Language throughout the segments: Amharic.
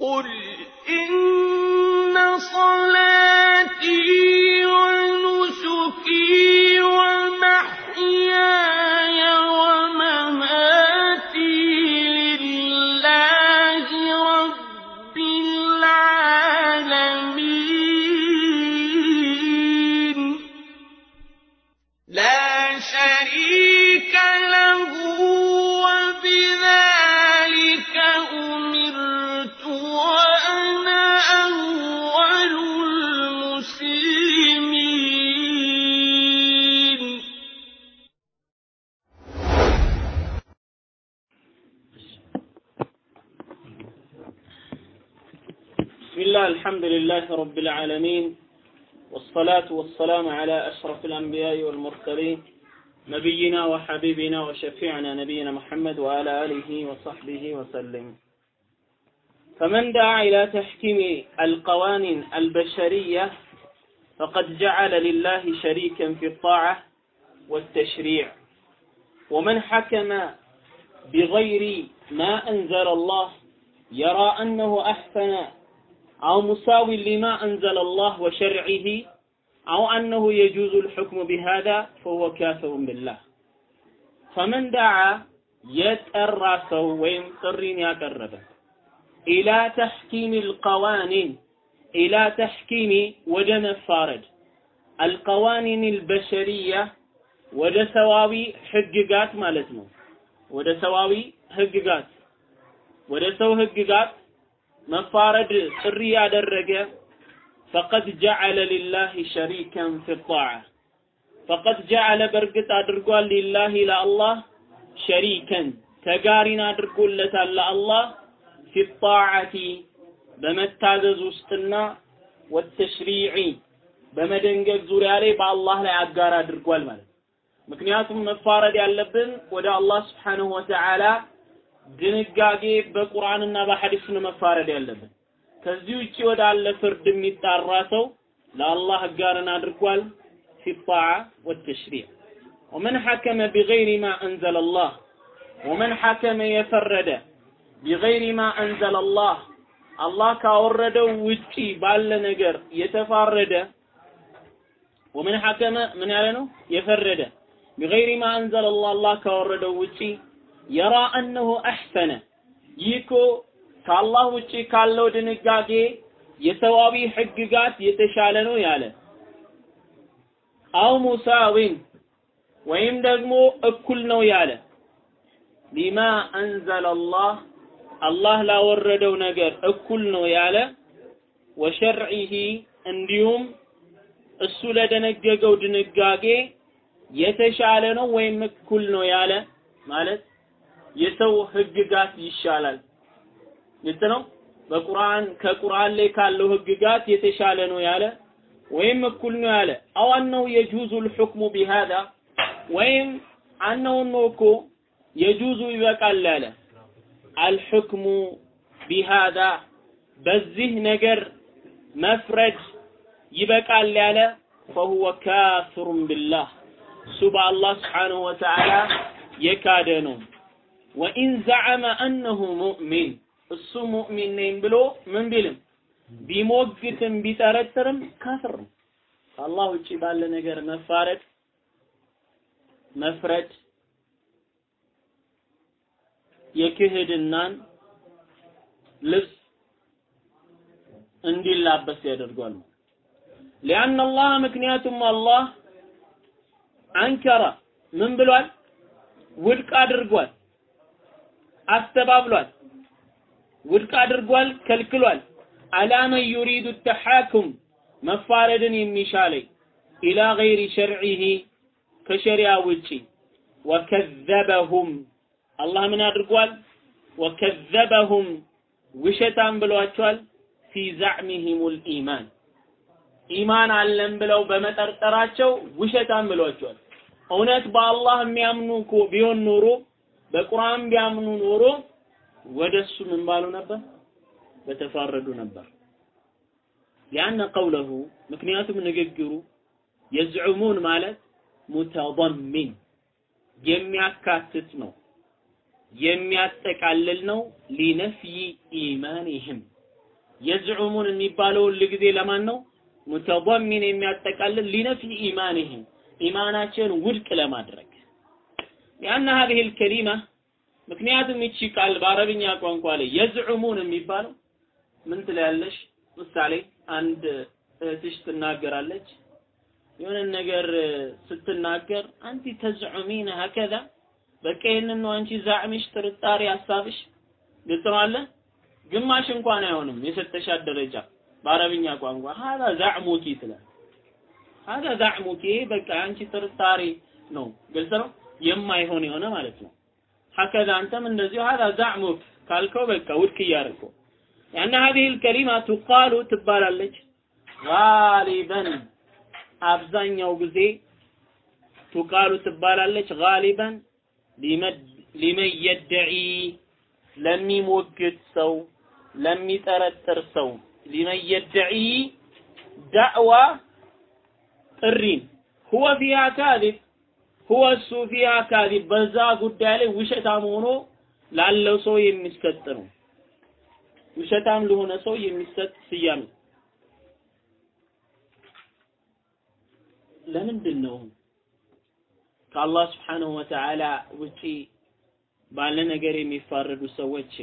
قل إن الحمد لله رب العالمين والصلاة والسلام على أشرف الأنبياء والمرسلين نبينا وحبيبنا وشفيعنا نبينا محمد وعلى آله وصحبه وسلم. فمن دعا إلى تحكيم القوانين البشرية فقد جعل لله شريكا في الطاعة والتشريع. ومن حكم بغير ما أنزل الله يرى أنه أحسن أو مساوي لما أنزل الله وشرعه أو أنه يجوز الحكم بهذا فهو كافر بالله. فمن دعا يتأرى سوين قرين يقرب إلى تحكيم القوانين إلى تحكيم وجن الفارج. القوانين البشرية وجه سواوي حققات مالتنا. وجه سواوي حققات وجه سو حققات መፋረድ ጥሪ ያደረገ ፈቀድ ጀዐለ ሊላሂ ሸሪከን ፊ ጣዓ ፈቀድ ጀዐለ በእርግጥ አድርጓል ሊላሂ ለአላህ ሸሪከን ተጋሪን አድርጎለታል ለአላህ ፊ ጣዓቲ በመታዘዝ ውስጥና ወተሽሪዒ በመደንገግ ዙሪያ ላይ በአላህ ላይ አጋር አድርጓል ማለት ምክንያቱም መፋረድ ያለብን ወደ አላህ ስብሓንሁ ወተዓላ ድንጋጌ በቁርአንና በሐዲስ ነው መፋረድ ያለብን። ከዚህ ውጪ ወዳለ ፍርድ የሚጣራ ሰው ለአላህ ጋርን አድርጓል። ፊ ጣዓ ወተሽሪዕ። ወመን ሐከመ ቢገይሪ ማ አንዘለ አላህ ወመን ሐከመ የፈረደ ቢገይሪ ማ አንዘለ አላህ ካወረደው ውጪ ባለ ነገር የተፋረደ ወመን ሐከመ ምን ያለ ነው? የፈረደ ቢገይሪ ማ አንዘለ አላህ አላህ ካወረደው ውጪ የራ አነሁ አሕሰነ። ይህ እኮ ከአላህ ውጪ ካለው ድንጋጌ የሰዋዊ ሕግጋት የተሻለ ነው ያለ። አው ሙሳዊን ወይም ደግሞ እኩል ነው ያለ። ቢማ አንዘለ አላህ አላህ ላወረደው ነገር እኩል ነው ያለ። ወሸርዒሂ እንዲሁም እሱ ለደነገገው ድንጋጌ የተሻለ ነው ወይም እኩል ነው ያለ ማለት የሰው ህግጋት ይሻላል። ግልጽ ነው። በቁርአን ከቁርአን ላይ ካለው ህግጋት የተሻለ ነው ያለ ወይም እኩል ነው ያለ አዋናው የጁዙ ልሑክሙ ቢሃዳ ወይም አናውን ነው እኮ የጁዙ ይበቃል ያለ አልሕክሙ ቢሃዳ በዚህ ነገር መፍረድ ይበቃል ያለ ፈሁወ ካፍሩን ቢላህ እሱ በአላህ ስብሓንሁ ወተዓላ የካደ ነው። ወኢን ዘዐመ አነሁ ሙእሚን እሱ ሙእሚን ነኝ ብሎ ምን ቢልም ቢሞግትም ቢጠረጥርም ካፍር ነው። ከአላህ ውጭ ባለ ነገር መፋረድ መፍረድ የክህድናን ልብስ እንዲላበስ ያደርጓል። ሊአን አላህ ምክንያቱም አላህ አንከረ ምን ብሏል? ውድቅ አድርጓል፣ አስተባብሏል፣ ውድቅ አድርጓል፣ ከልክሏል። አላመን ዩሪዱ ተሓኩም መፋረድን የሚሻለኝ ኢላ ገይሪ ሸርዒሂ ከሸሪያ ውጪ ወከዘበሁም አላህ ምን አድርጓል? ወከዘበሁም ውሸታም ብሏቸዋል። ፊ ዛዕሚሂሙል ኢማን ኢማን አለን ብለው በመጠርጠራቸው ውሸታም ብሏቸዋል። እውነት በአላህ የሚያምኑ ቢሆን ኖሮ በቁርአን ቢያምኑ ኖሮ ወደሱ ምን ባሉ ነበር? በተፋረዱ ነበር። ሊአነ ቀውለሁ ምክንያቱም ንግግሩ የዝዑሙን ማለት ሙተضሚን የሚያካትት ነው የሚያጠቃልል ነው ሊነፍይ ኢማንህም የዝዑሙን የሚባለው ሁል ጊዜ ለማን ነው? ሙተضሚን የሚያጠቃልል ሊነፊ ኢማንህም ኢማናቸውን ውድቅ ለማድረግ ሊአነ ሀዚህ ልከሊማ ምክንያቱም ይቺ ቃል በአረብኛ ቋንቋ ላይ የዝዑሙን የሚባለው ምን ትላለሽ? ምሳሌ አንድ እህትሽ ትናገራለች። የሆነ ነገር ስትናገር አንቲ ተዝዑሚን ሀከዛ በቃ ይህንን ነው አንቺ ዛዕምሽ፣ ጥርጣሬ፣ ሀሳብሽ ግልጽ ነው አለ ግማሽ እንኳን አይሆንም የሰጠሻት ደረጃ በአረብኛ ቋንቋ ሀዛ ዛዕሙኪ ትላል። ሀዛ ዛዕሙኪ በቃ አንቺ ጥርጣሬ ነው። ግልጽ ነው የማይሆን የሆነ ማለት ነው። ሀከዛ አንተም እንደዚሁ ሀዛ ዛዕሙክ ካልከው በቃ ውድቅ እያደረገው ያነ ሀዚህ ልከሊማ ቱቃሉ ትባላለች። ጋሊበን አብዛኛው ጊዜ ቱቃሉ ትባላለች። ጋሊበን ሊመን የደዒ ለሚሞግት ሰው ለሚጠረጥር ሰው ሊመን የደዒ ዳዕዋ ጥሪን። ሁወ ፊሃ ካዚብ ሁወ እሱ ፊሃ በዛ ጉዳይ ላይ ውሸታም ሆኖ ላለው ሰው የሚሰጥ ነው። ውሸታም ለሆነ ሰው የሚሰጥ ስያሜ ለምንድን ነው ከአላህ ስብሓንሁ ወተዓላ ውጪ ባለ ነገር የሚፋረዱ ሰዎች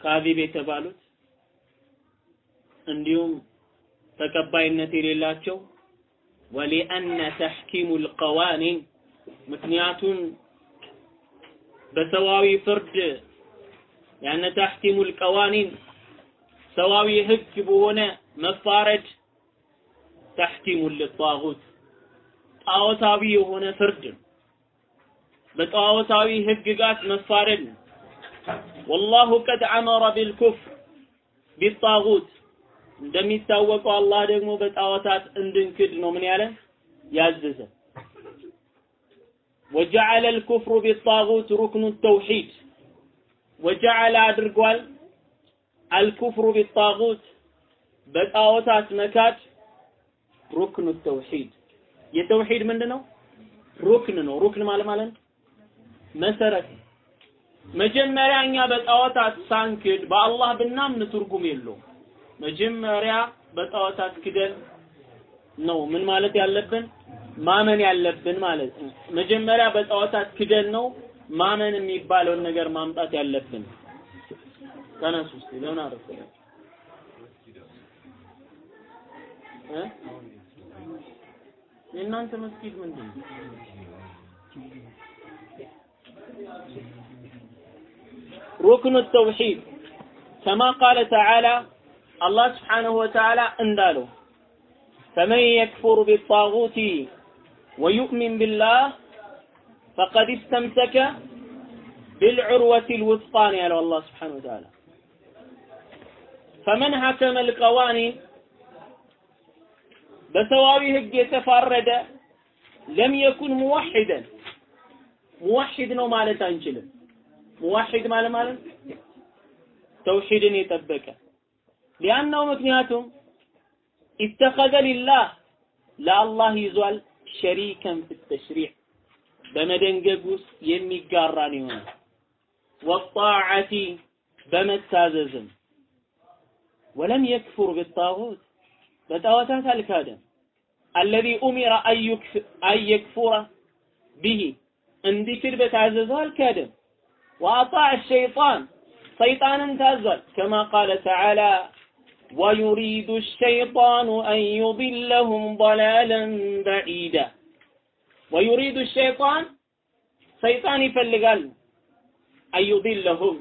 ካዚብ የተባሉት እንዲሁም ተቀባይነት የሌላቸው ወሊአነ ተሕኪሙ ልቀዋኒን ምክንያቱም በሰዋዊ ፍርድ ያነ ተሕኪሙ ልቀዋኒን ሰዋዊ ህግ በሆነ መፋረድ ተሕኪሙ ልጣጉት ጣዖታዊ የሆነ ፍርድ በጣዖታዊ ህግጋት መፋረድ ነው። ወላሁ ቀድ አመረ ቢልኩፍር ቢጣጉት እንደሚታወቀው አላህ ደግሞ በጣዖታት እንድንክድ ነው። ምን ያለ? ያዘዘ። ወጀዐለ አልኩፍሩ ቢጣጉት ሩክኑ ተውሂድ ወጀዐለ አድርጓል። አልኩፍሩ ቢጣጉት በጣዖታት መካድ ሩክኑ ተውሂድ የተውሂድ ምንድን ነው? ሩክን ነው። ሩክን ማለት ማለት መሰረት መጀመሪያ እኛ በጣዖታት ሳንክድ በአላህ ብናምን ትርጉም የለውም። መጀመሪያ በጣዖታት ክደን ነው ምን ማለት ያለብን ማመን ያለብን ማለት ነው። መጀመሪያ በጣዖታት ክደን ነው ማመን የሚባለውን ነገር ማምጣት ያለብን። ተነሱ እስቲ ለምን አረፈ የእናንተ መስጊድ ምንድን ነው? ሩክኑ ተውሂድ ከማ ቃለ ተዓላ الله سبحانه وتعالى اندالو. فمن يكفر بالطاغوت ويؤمن بالله فقد استمسك بالعروة الوثقى على الله سبحانه وتعالى. فمن حكم القوانين بسواويه يتفرد لم يكن موحدا. موحد نو مالت انجل موحد مال مال توحيد يطبقه. ሊአናው ምክንያቱም ኢተኸዘ ሊላህ ለአላህ ይዟል ሸሪከን ፊ ተሽሪዕ በመደንገግ ውስጥ የሚጋራን የሆነ ወጣዓቲ በመታዘዝም ወለም የክፉር ቢጣጉት በጣዖታት አልካደም። አለዚ ኡሚረ አን የክፉረ ቢሂ እንዲክድ በታዘዘው አልካደም። ወአጣዕ ሸይጣን ሰይጣንን ታዟል። ከማ ቃለ ተዓላ ويريد الشيطان أن يضلهم ضلالا بعيدا ويريد الشيطان ሰይጣን ይፈልጋል أن يضلهم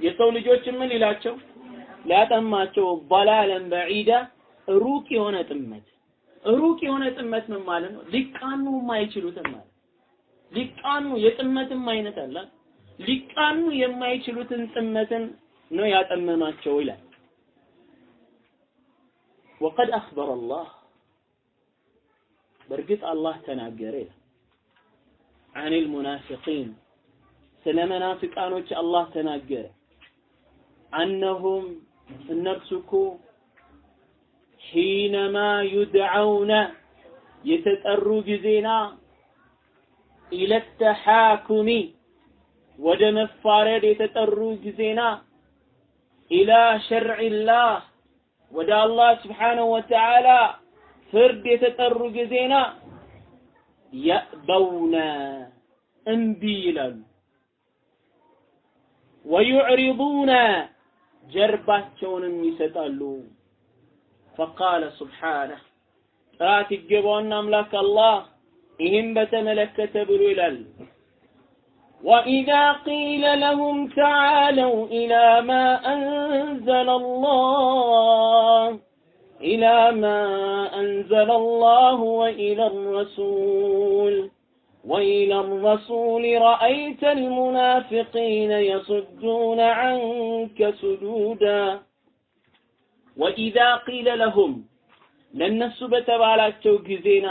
የሰው ልጆች ምን ይላቸው ሊያጠማቸው ضلالا بعيدا ሩቅ የሆነ ጥመት ሩቅ የሆነ ጥመት ምን ማለት ነው? ሊቃኑ የማይችሉትን ማለት ሊቃኑ የጥመትም አይነት አለ። ሊቃኑ የማይችሉትን ጥመትን ነው ያጠመማቸው ይላል። وقد أخبر الله. برقيت الله تناقره عن المنافقين. سلمنافق أنوك الله تناقره أنهم النرسك حينما يدعون يتترق زينا إلى التحاكم. ودم الفارد يتترق زينا إلى شرع الله. ወደ አላህ ስብሓነሁ ወተዓላ ፍርድ የተጠሩ ጊዜና የእበውነ እምቢ ይላሉ። ወዩዕሪዱነ ጀርባቸውንም ይሰጣሉ። ፈቃለ ሱብሓነህ ጥራት ይገባውና አምላክ አላህ ይህም በተመለከተ ብሎ ይላል وإذا قيل لهم تعالوا إلى ما أنزل الله إلى ما أنزل الله وإلى الرسول. وإلى الرسول رأيت المنافقين يصدون عنك سجودا. وإذا قيل لهم لن نسبت على التوقزين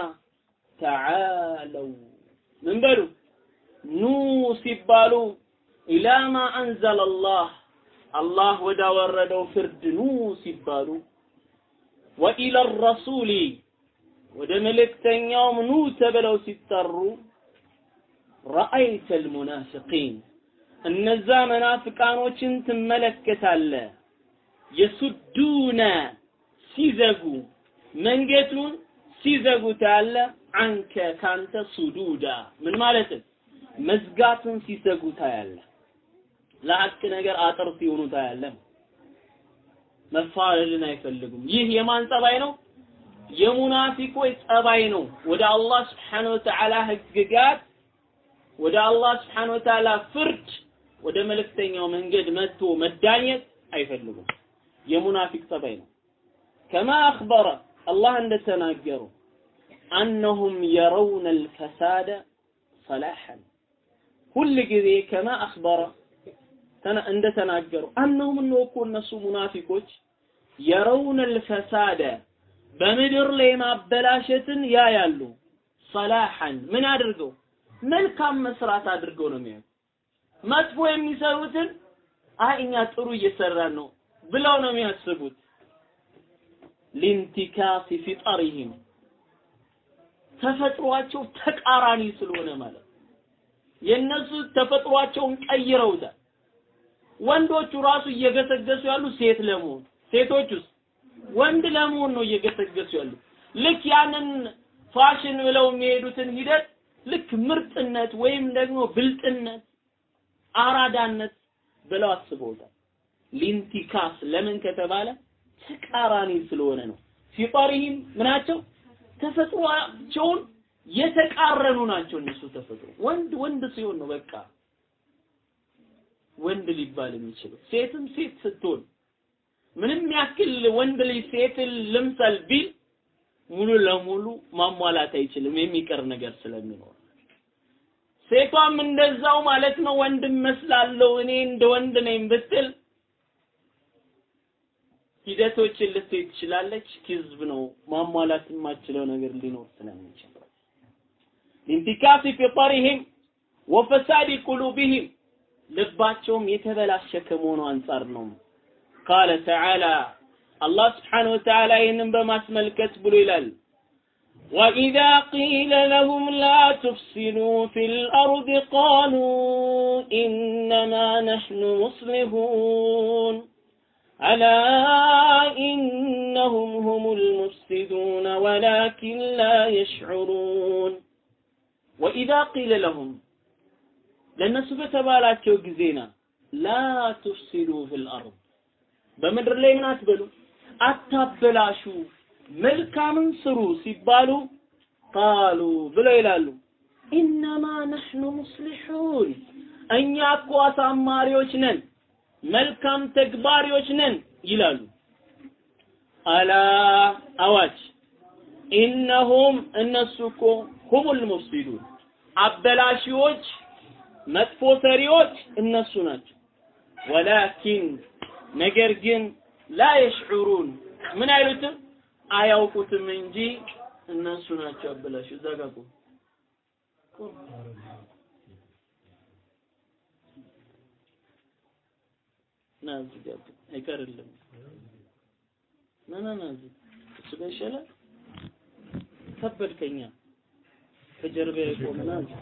تعالوا. من بلو ኑ ሲባሉ ኢላማ አንዘለላህ አላህ ወዳወረደው ፍርድ ኑ ሲባሉ ወኢለ ረሱሊ ወደ መልእክተኛውም ኑ ተብለው ሲጠሩ ረአይተ ልሙናፊቂን እነዛ መናፍቃኖችን ትመለከታለ የሱዱነ ሲዘጉ መንገቱን ሲዘጉት ያለ አንከ ካንተ ሱዱዳ። ምን ማለት መዝጋትን ሲዘጉ ታያለ። ለሐቅ ነገር አጥር ሲሆኑ ታያለ። መፋረድን አይፈልጉም። ይህ የማን ጸባይ ነው? የሙናፊቆች ጸባይ ነው። ወደ አላህ ስብሓነሁ ወተዓላ ህግጋት፣ ወደ አላህ ስብሓነሁ ወተዓላ ፍርድ፣ ወደ መልእክተኛው መንገድ መጥቶ መዳኘት አይፈልጉም። የሙናፊቅ ጸባይ ነው። ከማ አኽበረ አላህ እንደተናገሩ አነሁም የረውነ አልፈሳደ ሰላሐን ሁል ጊዜ ከማ አኽበረ እንደተናገሩ አነሁም እነሆ እኮ እነሱ ሙናፊቆች የረውነ አልፈሳደ በምድር ላይ ማበላሸትን ያያሉ። ሰላሐን ምን አድርገው መልካም መስራት አድርገው ነው የሚያዩት። መጥፎ የሚሰሩትን አይ እኛ ጥሩ እየሰራን ነው ብለው ነው የሚያስቡት። لانتكاس فطرهم ተፈጥሯቸው ተቃራኒ ስለሆነ ማለት የነሱ ተፈጥሯቸውን ቀይረውታል። ወንዶቹ ራሱ እየገሰገሱ ያሉ ሴት ለመሆን ሴቶቹስ ወንድ ለመሆን ነው እየገሰገሱ ያሉ። ልክ ያንን ፋሽን ብለው የሚሄዱትን ሂደት ልክ ምርጥነት ወይም ደግሞ ብልጥነት፣ አራዳነት ብለው አስበውታል። لانتكاس ለምን ከተባለ ተቃራኒ ስለሆነ ነው። فطرهم ምናቸው ተፈጥሯቸውን የተቃረኑ ናቸው። እነሱ ተፈጥሮ ወንድ ወንድ ሲሆን ነው በቃ ወንድ ሊባል የሚችለው። ሴትም ሴት ስትሆን ምንም ያክል ወንድ ልጅ ሴትን ልምሰል ቢል ሙሉ ለሙሉ ማሟላት አይችልም፣ የሚቀር ነገር ስለሚኖር። ሴቷም እንደዛው ማለት ነው። ወንድ መስላለሁ እኔ እንደ ወንድ ነኝ ብትል ሂደቶችን ልትሄድ ትችላለች። ኪዝብ ነው ማሟላት የማችለው ነገር ሊኖር ስለሚችል ኢንቲካሲ ፊጠሪሂም ወፈሳዲ ቁሉቢሂም ልባቸውም የተበላሸ ከመሆኑ አንጻር ነው። ቃለ ተዓላ አላህ ስብሓነሁ ወተዓላ ይህንን በማስመልከት ብሎ ይላል وإذا قيل لهم لا تفسدوا في الأرض قالوا إنما نحن مصلحون ألا إنهم هم المفسدون ولكن لا يشعرون وإذا قيل لهم ለእነሱ በተባላቸው ጊዜና لا تفسدوا في الأرض በምድር ላይ ምን አትበሉ? አታበላሹ። መልካምን ስሩ ሲባሉ قالوا ብለው ይላሉ። إنما نحن مصلحون እኛ እኮ አሳማሪዎች ነን መልካም ተግባሪዎች ነን ይላሉ። አላ አዋጅ ኢነሁም እነሱ እኮ ሁሙል ሙፍሲዱን አበላሺዎች መጥፎ ሰሪዎች እነሱ ናቸው። ወላኪን ነገር ግን ላ የሽዑሩን ምን አይሉትም አያውቁትም እንጂ እነሱ ናቸው አበላሹ። እዛ ጋር ቁም ና ጋር አይቀርልም። ና ና ና እሱ ጋር ይሻላል። ከበድከኛ ከጀርባ የቆመ ና እዚህ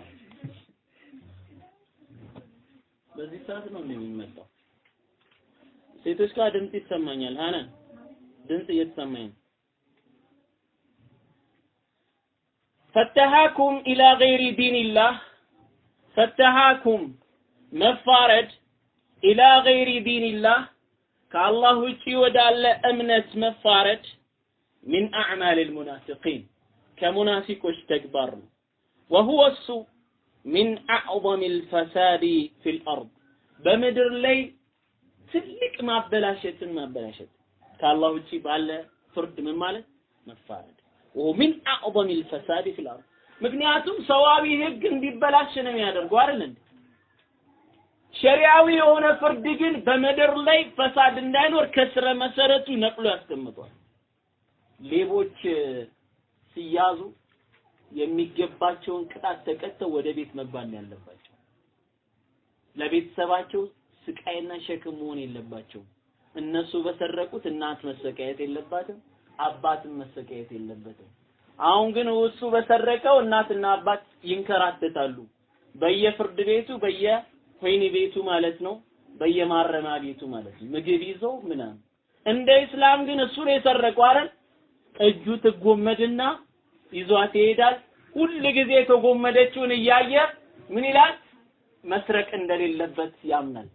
በዚህ ሰዓት ነው የሚመጣው። ሴቶች ጋር ድምጽ ይሰማኛል። ሀናን ድምጽ እየተሰማኝ ነው። ፈተሃኩም ኢላ ገይሪ ዲንላህ ፈተሃኩም መፋረድ ኢላ ገይሪ ዲንላህ ከአላህ ውጪ ወዳለ እምነት መፋረድ ሚን አዕማል ልሙናፊቂን ከሙናፊቆች ተግባር ነው። ወሁወ እሱ ሚን አዕظም ልፈሳድ ፊ ልአርድ በምድር ላይ ትልቅ ማበላሸትን ማበላሸት። ከአላህ ውጪ ባለ ፍርድ ምን ማለት? መፋረድ። ወሚን አዕظም ልፈሳድ ፊ ልአርድ። ምክንያቱም ሰዋዊ ህግ እንዲበላሽ ነው የሚያደርገው አይደል እንዴ? ሸሪዓዊ የሆነ ፍርድ ግን በምድር ላይ ፈሳድ እንዳይኖር ከስረ መሰረቱ ነቅሎ ያስቀምጧል። ሌቦች ሲያዙ የሚገባቸውን ቅጣት ተቀጥተው ወደ ቤት መግባት ያለባቸው። ለቤተሰባቸው ስቃይና ሸክም መሆን የለባቸው እነሱ በሰረቁት እናት መሰቃየት የለባትም አባትም መሰቃየት የለበትም። አሁን ግን እሱ በሰረቀው እናትና አባት ይንከራተታሉ። በየፍርድ ቤቱ በየወህኒ ቤቱ ማለት ነው በየማረሚያ ቤቱ ማለት ነው። ምግብ ይዘው ምናምን። እንደ እስላም ግን እሱ ነው የሰረቀው አይደል? እጁ ትጎመድና ይዟት ይሄዳል። ሁል ጊዜ የተጎመደችውን እያየ ምን ይላል? መስረቅ እንደሌለበት ያምናል።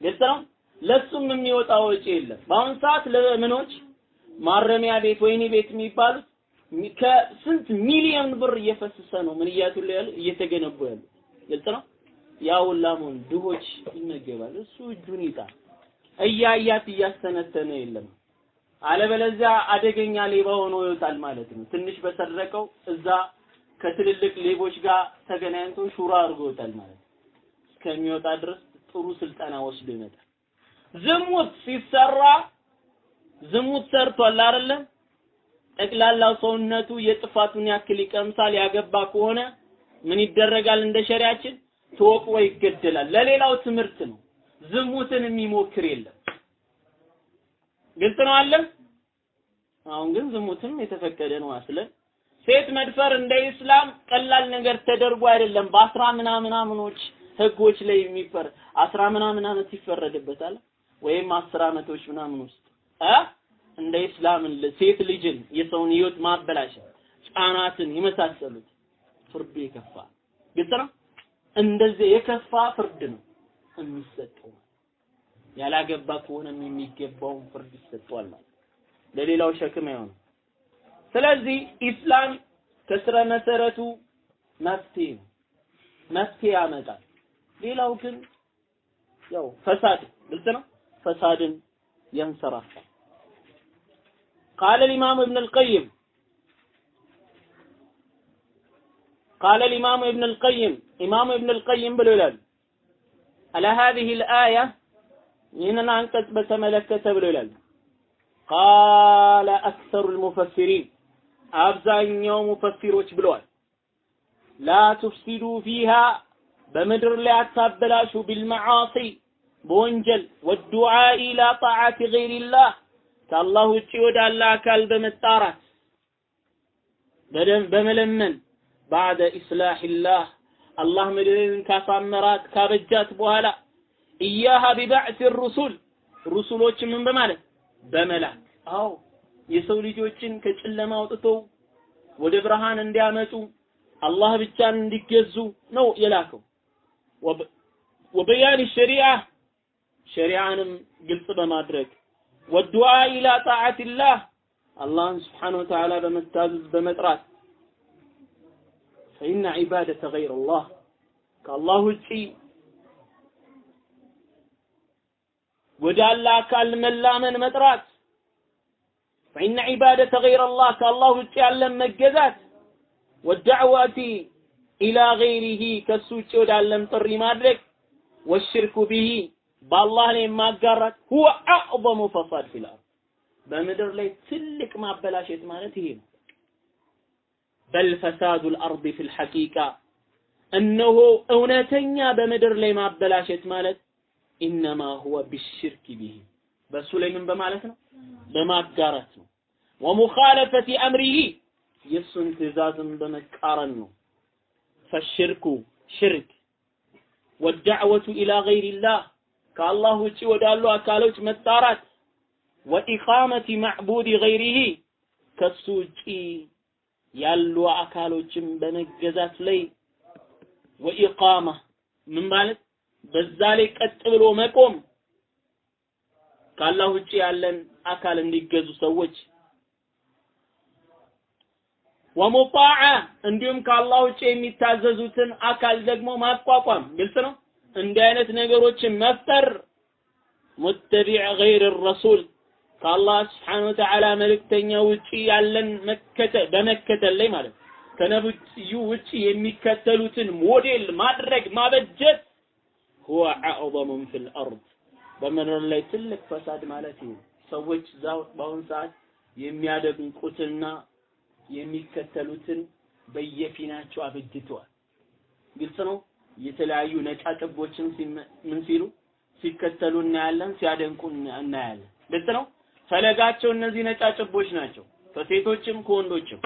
ግልጽ ነው? ለሱም የሚወጣ ወጪ የለም። በአሁን ሰዓት ለምኖች ማረሚያ ቤት ወይኒ ቤት የሚባሉት ከስንት ሚሊዮን ብር እየፈሰሰ ነው? ምን እያቱ ያሉ? እየተገነቡ ያሉ። ግልጽ ነው? ያው ላሙን ድሆች ይመገባል እሱ እጁን ይጣል። እያያት እያስተነተነ የለም አለበለዚያ አደገኛ ሌባ ሆኖ ይወጣል ማለት ነው። ትንሽ በሰረቀው እዛ ከትልልቅ ሌቦች ጋር ተገናኝቶ ሹራ አድርጎ ይወጣል ማለት ነው። እስከሚወጣ ድረስ ጥሩ ስልጠና ወስዶ ይመጣል። ዝሙት ሲሰራ ዝሙት ሰርቷል አይደለ? ጠቅላላው ሰውነቱ የጥፋቱን ያክል ይቀምሳል ያገባ ከሆነ ምን ይደረጋል እንደ ሸሪያችን? ተወቅሮ ይገደላል። ለሌላው ትምህርት ነው። ዝሙትን የሚሞክር የለም። ግልጽ ነው አለ አሁን ግን ዝሙትም የተፈቀደ ነው አስለን። ሴት መድፈር እንደ ኢስላም ቀላል ነገር ተደርጎ አይደለም። በአስራ ምናምናምኖች ህጎች ላይ የሚፈር አስራ ምናምን አመት ይፈረድበታል ወይም አስር አመቶች ምናምን ውስጥ። እ እንደ ኢስላም ሴት ልጅን የሰውን ህይወት ማበላሸት ህጻናትን የመሳሰሉት ፍርዱ የከፋ ግልጽ ነው? እንደዚህ የከፋ ፍርድ ነው የሚሰጠው። ያላገባ ከሆነም የሚገባውን ፍርድ ይሰጠዋል ማለት ለሌላው ሸክም አይሆንም ስለዚህ ኢስላም ከስረ መሰረቱ መፍትሄ ነው መፍትሄ ያመጣል ሌላው ግን ያው ፈሳድ ግልጽ ነው ፈሳድን ያንሰራፋል قال الإمام ابن القيم قال الإمام ابن القيم إمام ابن القيم بلولال على هذه الآية ይህንን አንቀጽ በተመለከተ ብሎ ይላል قال أكثر المفسرين አብዛኛው ሙፈሲሮች ብለዋል لا تفسدوا فيها በምድር ላይ አታበላሹ بالمعاصي በወንጀል والدعاء إلى طاعة غير الله ከአላህ ውጭ ወዳለ አካል በመጣራት በመለመን ባዕደ ኢስላሕላህ አላህ ምድርን ካሳመራት ካበጃት በኋላ ኢያሃ ቢባዕት ሩሱል ሩሱሎች ምን በማለት በመላክ። አዎ የሰው ልጆችን ከጨለማ አውጥተው ወደ ብርሃን እንዲያመጡ አላህ ብቻን እንዲገዙ ነው የላከው። ወበያን ሸሪዓ ሸሪዓንም ግልጽ በማድረግ ወዱዓ ኢላ ጣዓትላህ አላህን ስብሓነሁ ወተዓላ በመታዘዝ በመጥራት። ፈኢነ ዒባደተ ገይረ አላህ ከአላህ ውጪ ወደ አላህ አካል መላመን መጥራት فإن عبادة غير الله كالله تعالى مجزات والدعوة إلى غيره كالسوچ ودعلم طري مادرك والشرك به بالله لي ما قرت هو أعظم فساد في الأرض بمدر لي تلك ما بلاشت مالته بل فساد الأرض في الحقيقة أنه أونتنيا بمدر لي ما بلاشت مالت ኢነማ ሁወ ቢሽርክ ቢሂ። በሱ ላይ ምን በማለት ነው? በማጋራት ነው። ወሙኻለፈቲ አምሪሂ። የእሱን ትእዛዝን በመቃረን ነው። ፈሽርኩ ሽርክ። ወዳዕወቱ ኢላ ገይሪላህ። ከአላህ ውጪ ወዳሉ አካሎች መጣራት። ወኢቃመቲ ማዕቡድ ገይሪሂ። ከሱ ውጪ ያሉ አካሎችን በመገዛት ላይ። ወኢቃማ ምን ማለት በዛ ላይ ቀጥ ብሎ መቆም ከአላህ ውጪ ያለን አካል እንዲገዙ ሰዎች ወሙጣዓ እንዲሁም ከአላህ ውጭ የሚታዘዙትን አካል ደግሞ ማቋቋም ግልጽ ነው። እንዲህ አይነት ነገሮችን መፍጠር متبع غير الرسول ከአላህ سبحانه وتعالى መልእክተኛ ውጪ ያለን መከተል በመከተል ላይ ማለት ከነብዩ ውጪ የሚከተሉትን ሞዴል ማድረግ ማበጀት هو أعظم في الأرض በምድር ላይ ትልቅ فساد ማለት ነው። ሰዎች በአሁኑ ሰዓት የሚያደንቁትና የሚከተሉትን በየፊናቸው አበጅተዋል። ግልጽ ነው። የተለያዩ ነጫጭቦችን ምን ሲሉ ሲከተሉ እናያለን፣ ሲያደንቁ እናያለን። ግልጽ ነው። ፈለጋቸው እነዚህ ነጫጭቦች ናቸው፣ ከሴቶችም ከወንዶችም።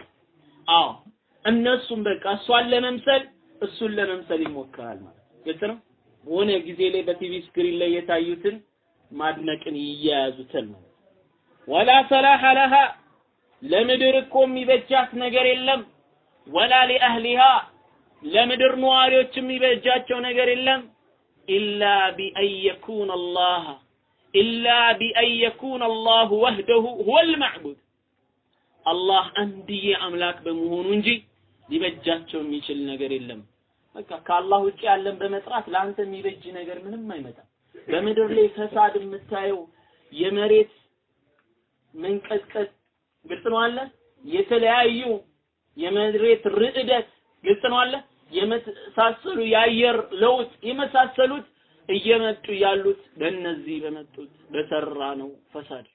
አዎ እነሱም በቃ እሷን ለመምሰል እሱን ለመምሰል ይሞክራል ማለት ግልጽ ነው። በሆነ ጊዜ ላይ በ TV screen ላይ የታዩትን ማድነቅን ይያያዙታል ማለት ወላ ሰላሐ ለሃ ለምድር እኮ የሚበጃት ነገር የለም። ወላ ሊአህሊሃ ለምድር ነዋሪዎች የሚበጃቸው ነገር የለም። ኢላ ቢአን አላህ ኢላ ቢአን አላሁ ወህደሁ ሁወል ማዕቡድ አላህ አንድዬ አምላክ በመሆኑ እንጂ ሊበጃቸው የሚችል ነገር የለም። በቃ ከአላህ ውጭ ያለን በመጥራት ለአንተ የሚበጅ ነገር ምንም አይመጣም። በምድር ላይ ፈሳድ የምታየው የመሬት መንቀጥቀጥ ግልጽ ነው አለ? የተለያዩ የመሬት ርዕደት ግልጽ ነው አለ? የመሳሰሉ የአየር ለውጥ የመሳሰሉት እየመጡ ያሉት በእነዚህ በመጡት በሰራ ነው ፈሳድ።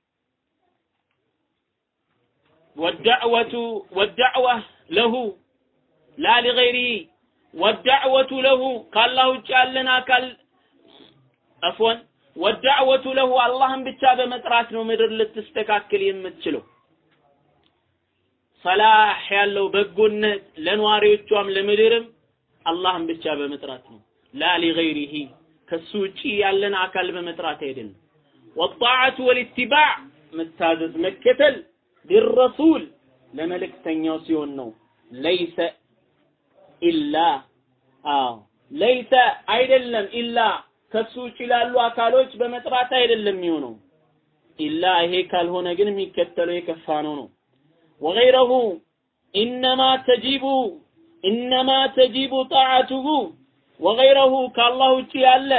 ወዳዕወቱ ወዳዕዋ ለሁ ላ ሊገይሪሂ ወዳዕወቱ ለሁ ከአላህ ውጭ ያለን አካል አፍወን ወዳዕወቱ ለሁ አላህን ብቻ በመጥራት ነው ምድር ልትስተካከል የምትችለው። ሰላህ ያለው በጎነት ለነዋሪዎቿም ለምድርም አላህን ብቻ በመጥራት ነው። ላ ሊገይሪሂ ከሱ ውጪ ያለን አካል በመጥራት አይደለም። ወጣዓቱ ወልኢትባዕ መታዘዝ መከተል ቢረሱል ለመልእክተኛው ሲሆን ነው። ለይሰ ኢላ። አዎ። ለይሰ አይደለም ኢላ። ከሱ ውጭ ላሉ አካሎች በመጥራት አይደለም የሚሆነው። ኢላ ይሄ ካልሆነ ግን የሚከተለው የከፋ ነው ነው። ወገይረሁ ኢነማ ተጂቡ ኢነማ ተጂቡ ጣዓቱሁ። ወገይረሁ ከአላህ ውጭ ያለ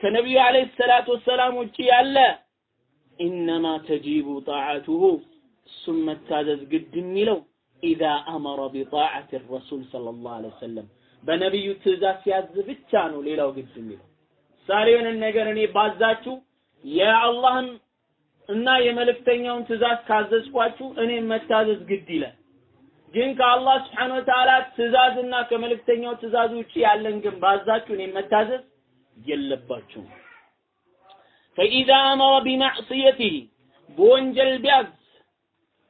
ከነቢዩ ዓለይሂ ሰላቱ ወሰላም ውጭ ያለ ኢነማ ተጂቡ ጣዓቱሁ። እሱም መታዘዝ ግድ የሚለው ኢዛ አመረ ቢጣዓት ረሱል ሰለላሁ ዐለይሂ ወሰለም በነቢዩ ትእዛዝ ሲያዝ ብቻ ነው ሌላው ግድ የሚለው። የሆነን ነገር እኔ ባዛችሁ የአላህን እና የመልእክተኛውን ትእዛዝ ካዘዝኳችሁ እኔም መታዘዝ ግድ ይላል። ግን ከአላህ ስብሐነ ወተዓላ ትእዛዝና ከመልእክተኛው ትእዛዝ ውጪ ያለን ግን ባዛችሁ እኔም መታዘዝ የለባችሁም። ፈኢዛ አመረ ቢማዕስየቲህ በወንጀል ቢያዝ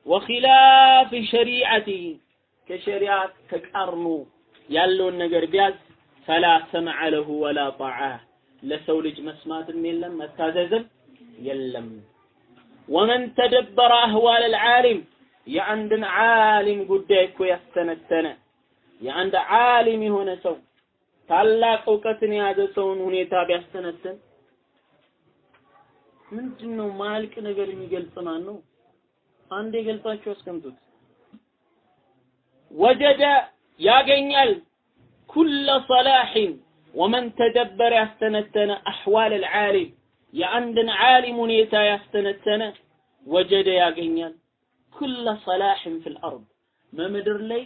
ወኺላፍ ሸሪዓቲህ ከሸሪዓ ተቃርኖ ያለውን ነገር ቢያዝ ፈላ ሰምዐ ለሁ ወላ ጣዓ ለሰው ልጅ መስማትም የለም መታዘዝም የለም። ወመን ተደበረ አህዋል አልዓሊም የአንድን ዓሊም ጉዳይ እኮ ያስተነተነ የአንድ ዓሊም የሆነ ሰው ታላቅ እውቀትን የያዘ ሰውን ሁኔታ ቢያስተነትን ምንድን ነው ማያልቅ ነገር የሚገልጽ ማን ነው? አንድ የገልጻችሁ አስቀምጡት። ወጀደ ያገኛል ኩለ ሰላሒን ወመን ተደበረ ያስተነተነ አሕዋል አልዓሊም የአንድን ዓሊም ሁኔታ ያስተነተነ ወጀደ ያገኛል ኩለ ሰላሕን ፊል አርድ በምድር ላይ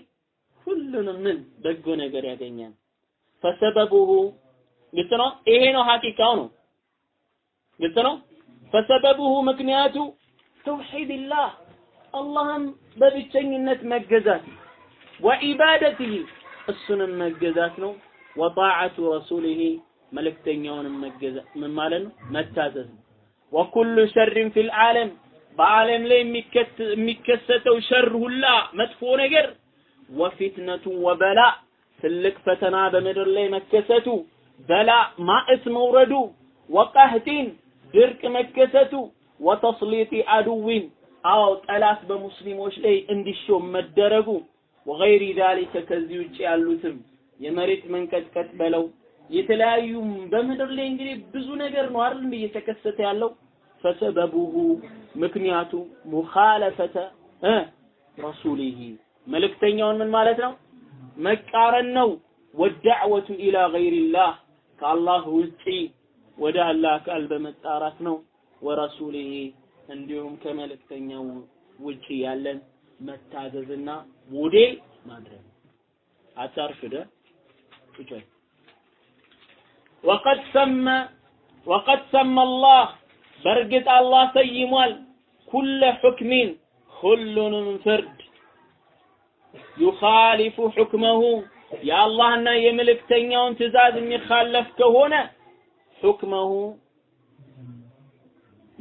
ሁሉንም ምን በጎ ነገር ያገኛል። ፈሰበቡሁ ግልጽ ነው። ይሄ ነው ሐቂቃው ነው። ግልጽ ነው። ፈሰበቡሁ ምክንያቱ ተውሒድላህ አላህም በብቸኝነት መገዛት ወዒባደትህ እሱንም መገዛት ነው። ወጣዓቱ ረሱሊሂ መልእክተኛውንም መገዛት ምን ማለት ነው? መታዘዝ ነው። وكل شر في العالم በዓለም ላይ የሚከሰተው شر ሁላ መጥፎ ነገር وفتنة وبلاء ትልቅ ፈተና በምድር ላይ መከሰቱ بلاء ማእስ መውረዱ وقحط ድርቅ መከሰቱ وتسليط عدو አዎ ጠላት በሙስሊሞች ላይ እንዲሾም መደረጉ وغير ذلك ከዚህ ውጭ ያሉትም የመሬት መንቀጥቀጥ በለው። የተለያዩ በምድር ላይ እንግዲህ ብዙ ነገር ነው አይደል እየተከሰተ ያለው? ፈሰበቡሁ ምክንያቱ ሙኻለፈተ ረሱሊሂ። መልእክተኛውን ምን ማለት ነው? መቃረን ነው። ወዳዕወቱ ኢላ ገይሪላህ። ከአላህ ውጪ ወደ አላህ ቃል በመጣራት ነው። ወረሱሊሂ እንዲሁም ከመልእክተኛው ውጪ ያለን መታዘዝና ሞዴል ማድረግ አታርፍደ ቁጭ ወቀድ ሰመ ወቀድ ሰመ አላህ። በእርግጥ አላህ ሰይሟል። ኩለ ሑክሚን ሁሉንም ፍርድ ዩኻሊፉ ሑክመሁ። የአላህና የመልእክተኛውን ትእዛዝ የሚኻለፍ ከሆነ ሑክመሁ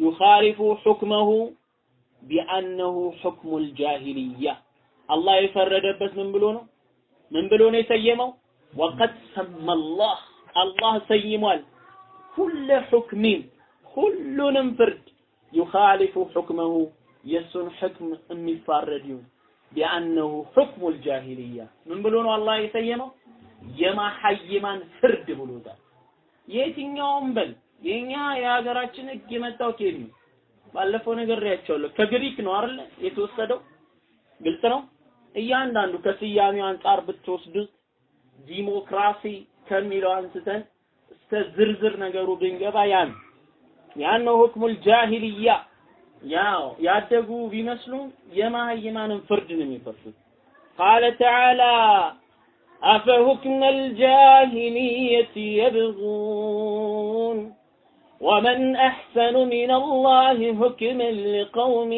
ዩኻሊፉ ሑክመሁ ቢአነሁ ሑክሙ ልጃሂልያ አላህ የፈረደበት ምን ብሎ ነው? ምን ብሎ ነው የሰየመው? ወቀድ ሰመ አላህ አላህ ሰይሟል ኩለ ሑክሚን ሁሉንም ፍርድ ዩኻሊፉ ሑክመሁ የእሱን ሕክም የሚፋረድ ይሁን ቢአነሁ ሕክሙ ልጃሂልያ ምን ብሎ ነው አላህ የሰየመው? የማሐይማን ፍርድ ብሎታል። የትኛውም በል የኛ የሀገራችን ህግ የመጣው ከየት ነው? ባለፈው ነገር ያቸዋለሁ። ከግሪክ ነው አይደል የተወሰደው? ግልጽ ነው። እያንዳንዱ ከስያሜው አንጻር ብትወስዱት ዲሞክራሲ ከሚለው አንስተን እስከ ዝርዝር ነገሩ ብንገባ ያን ያን ነው ሁክሙል ጃሂልያ ያው ያደጉ ቢመስሉም የማህይማንን ፍርድ ነው የሚፈርዱት። ቃለ ተዓላ አፈ ሁክመል የብጉን ومن أحسن من الله حكما لقوم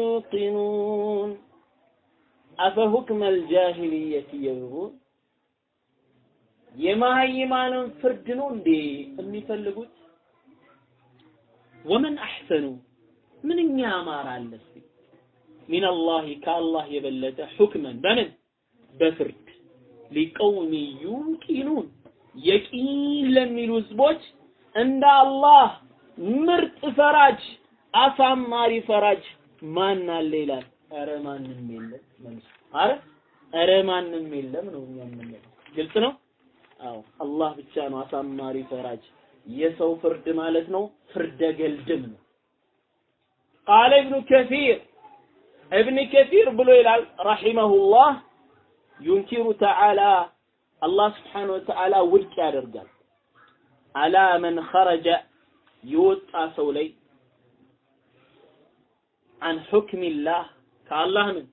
يوقنون أفحكم الجاهلية يبغون የማህይማንን ፍርድ ነው እንዴ የሚፈልጉት? ወመን አሕሰኑ ምንኛ ያማረ አለ እስቲ ሚነላሂ ከአላህ የበለጠ ሑክመን በምን በፍርድ ሊቀውሚ ዩቂኑን የቂን ለሚሉ ህዝቦች እንደ አላህ ምርጥ ፈራጅ አሳማሪ ፈራጅ ማን አለ ይላል። ኧረ ማንም የለም መልስ። አረ ኧረ ማንም የለም ነው እኛ ግልጽ ነው። አዎ አላህ ብቻ ነው አሳማሪ ፈራጅ። የሰው ፍርድ ማለት ነው ፍርደ ገልድም ነው። ቃለ ኢብኑ ከሲር እብን ከሲር ብሎ ይላል ረሒመሁላህ ዩንኪሩ ተዓላ አላህ ስብሓነሁ ወተዓላ ውድቅ ያደርጋል አላ መን ኸረጀ የወጣ ሰው ላይ አን ሑክሚላህ ከአላህ ምን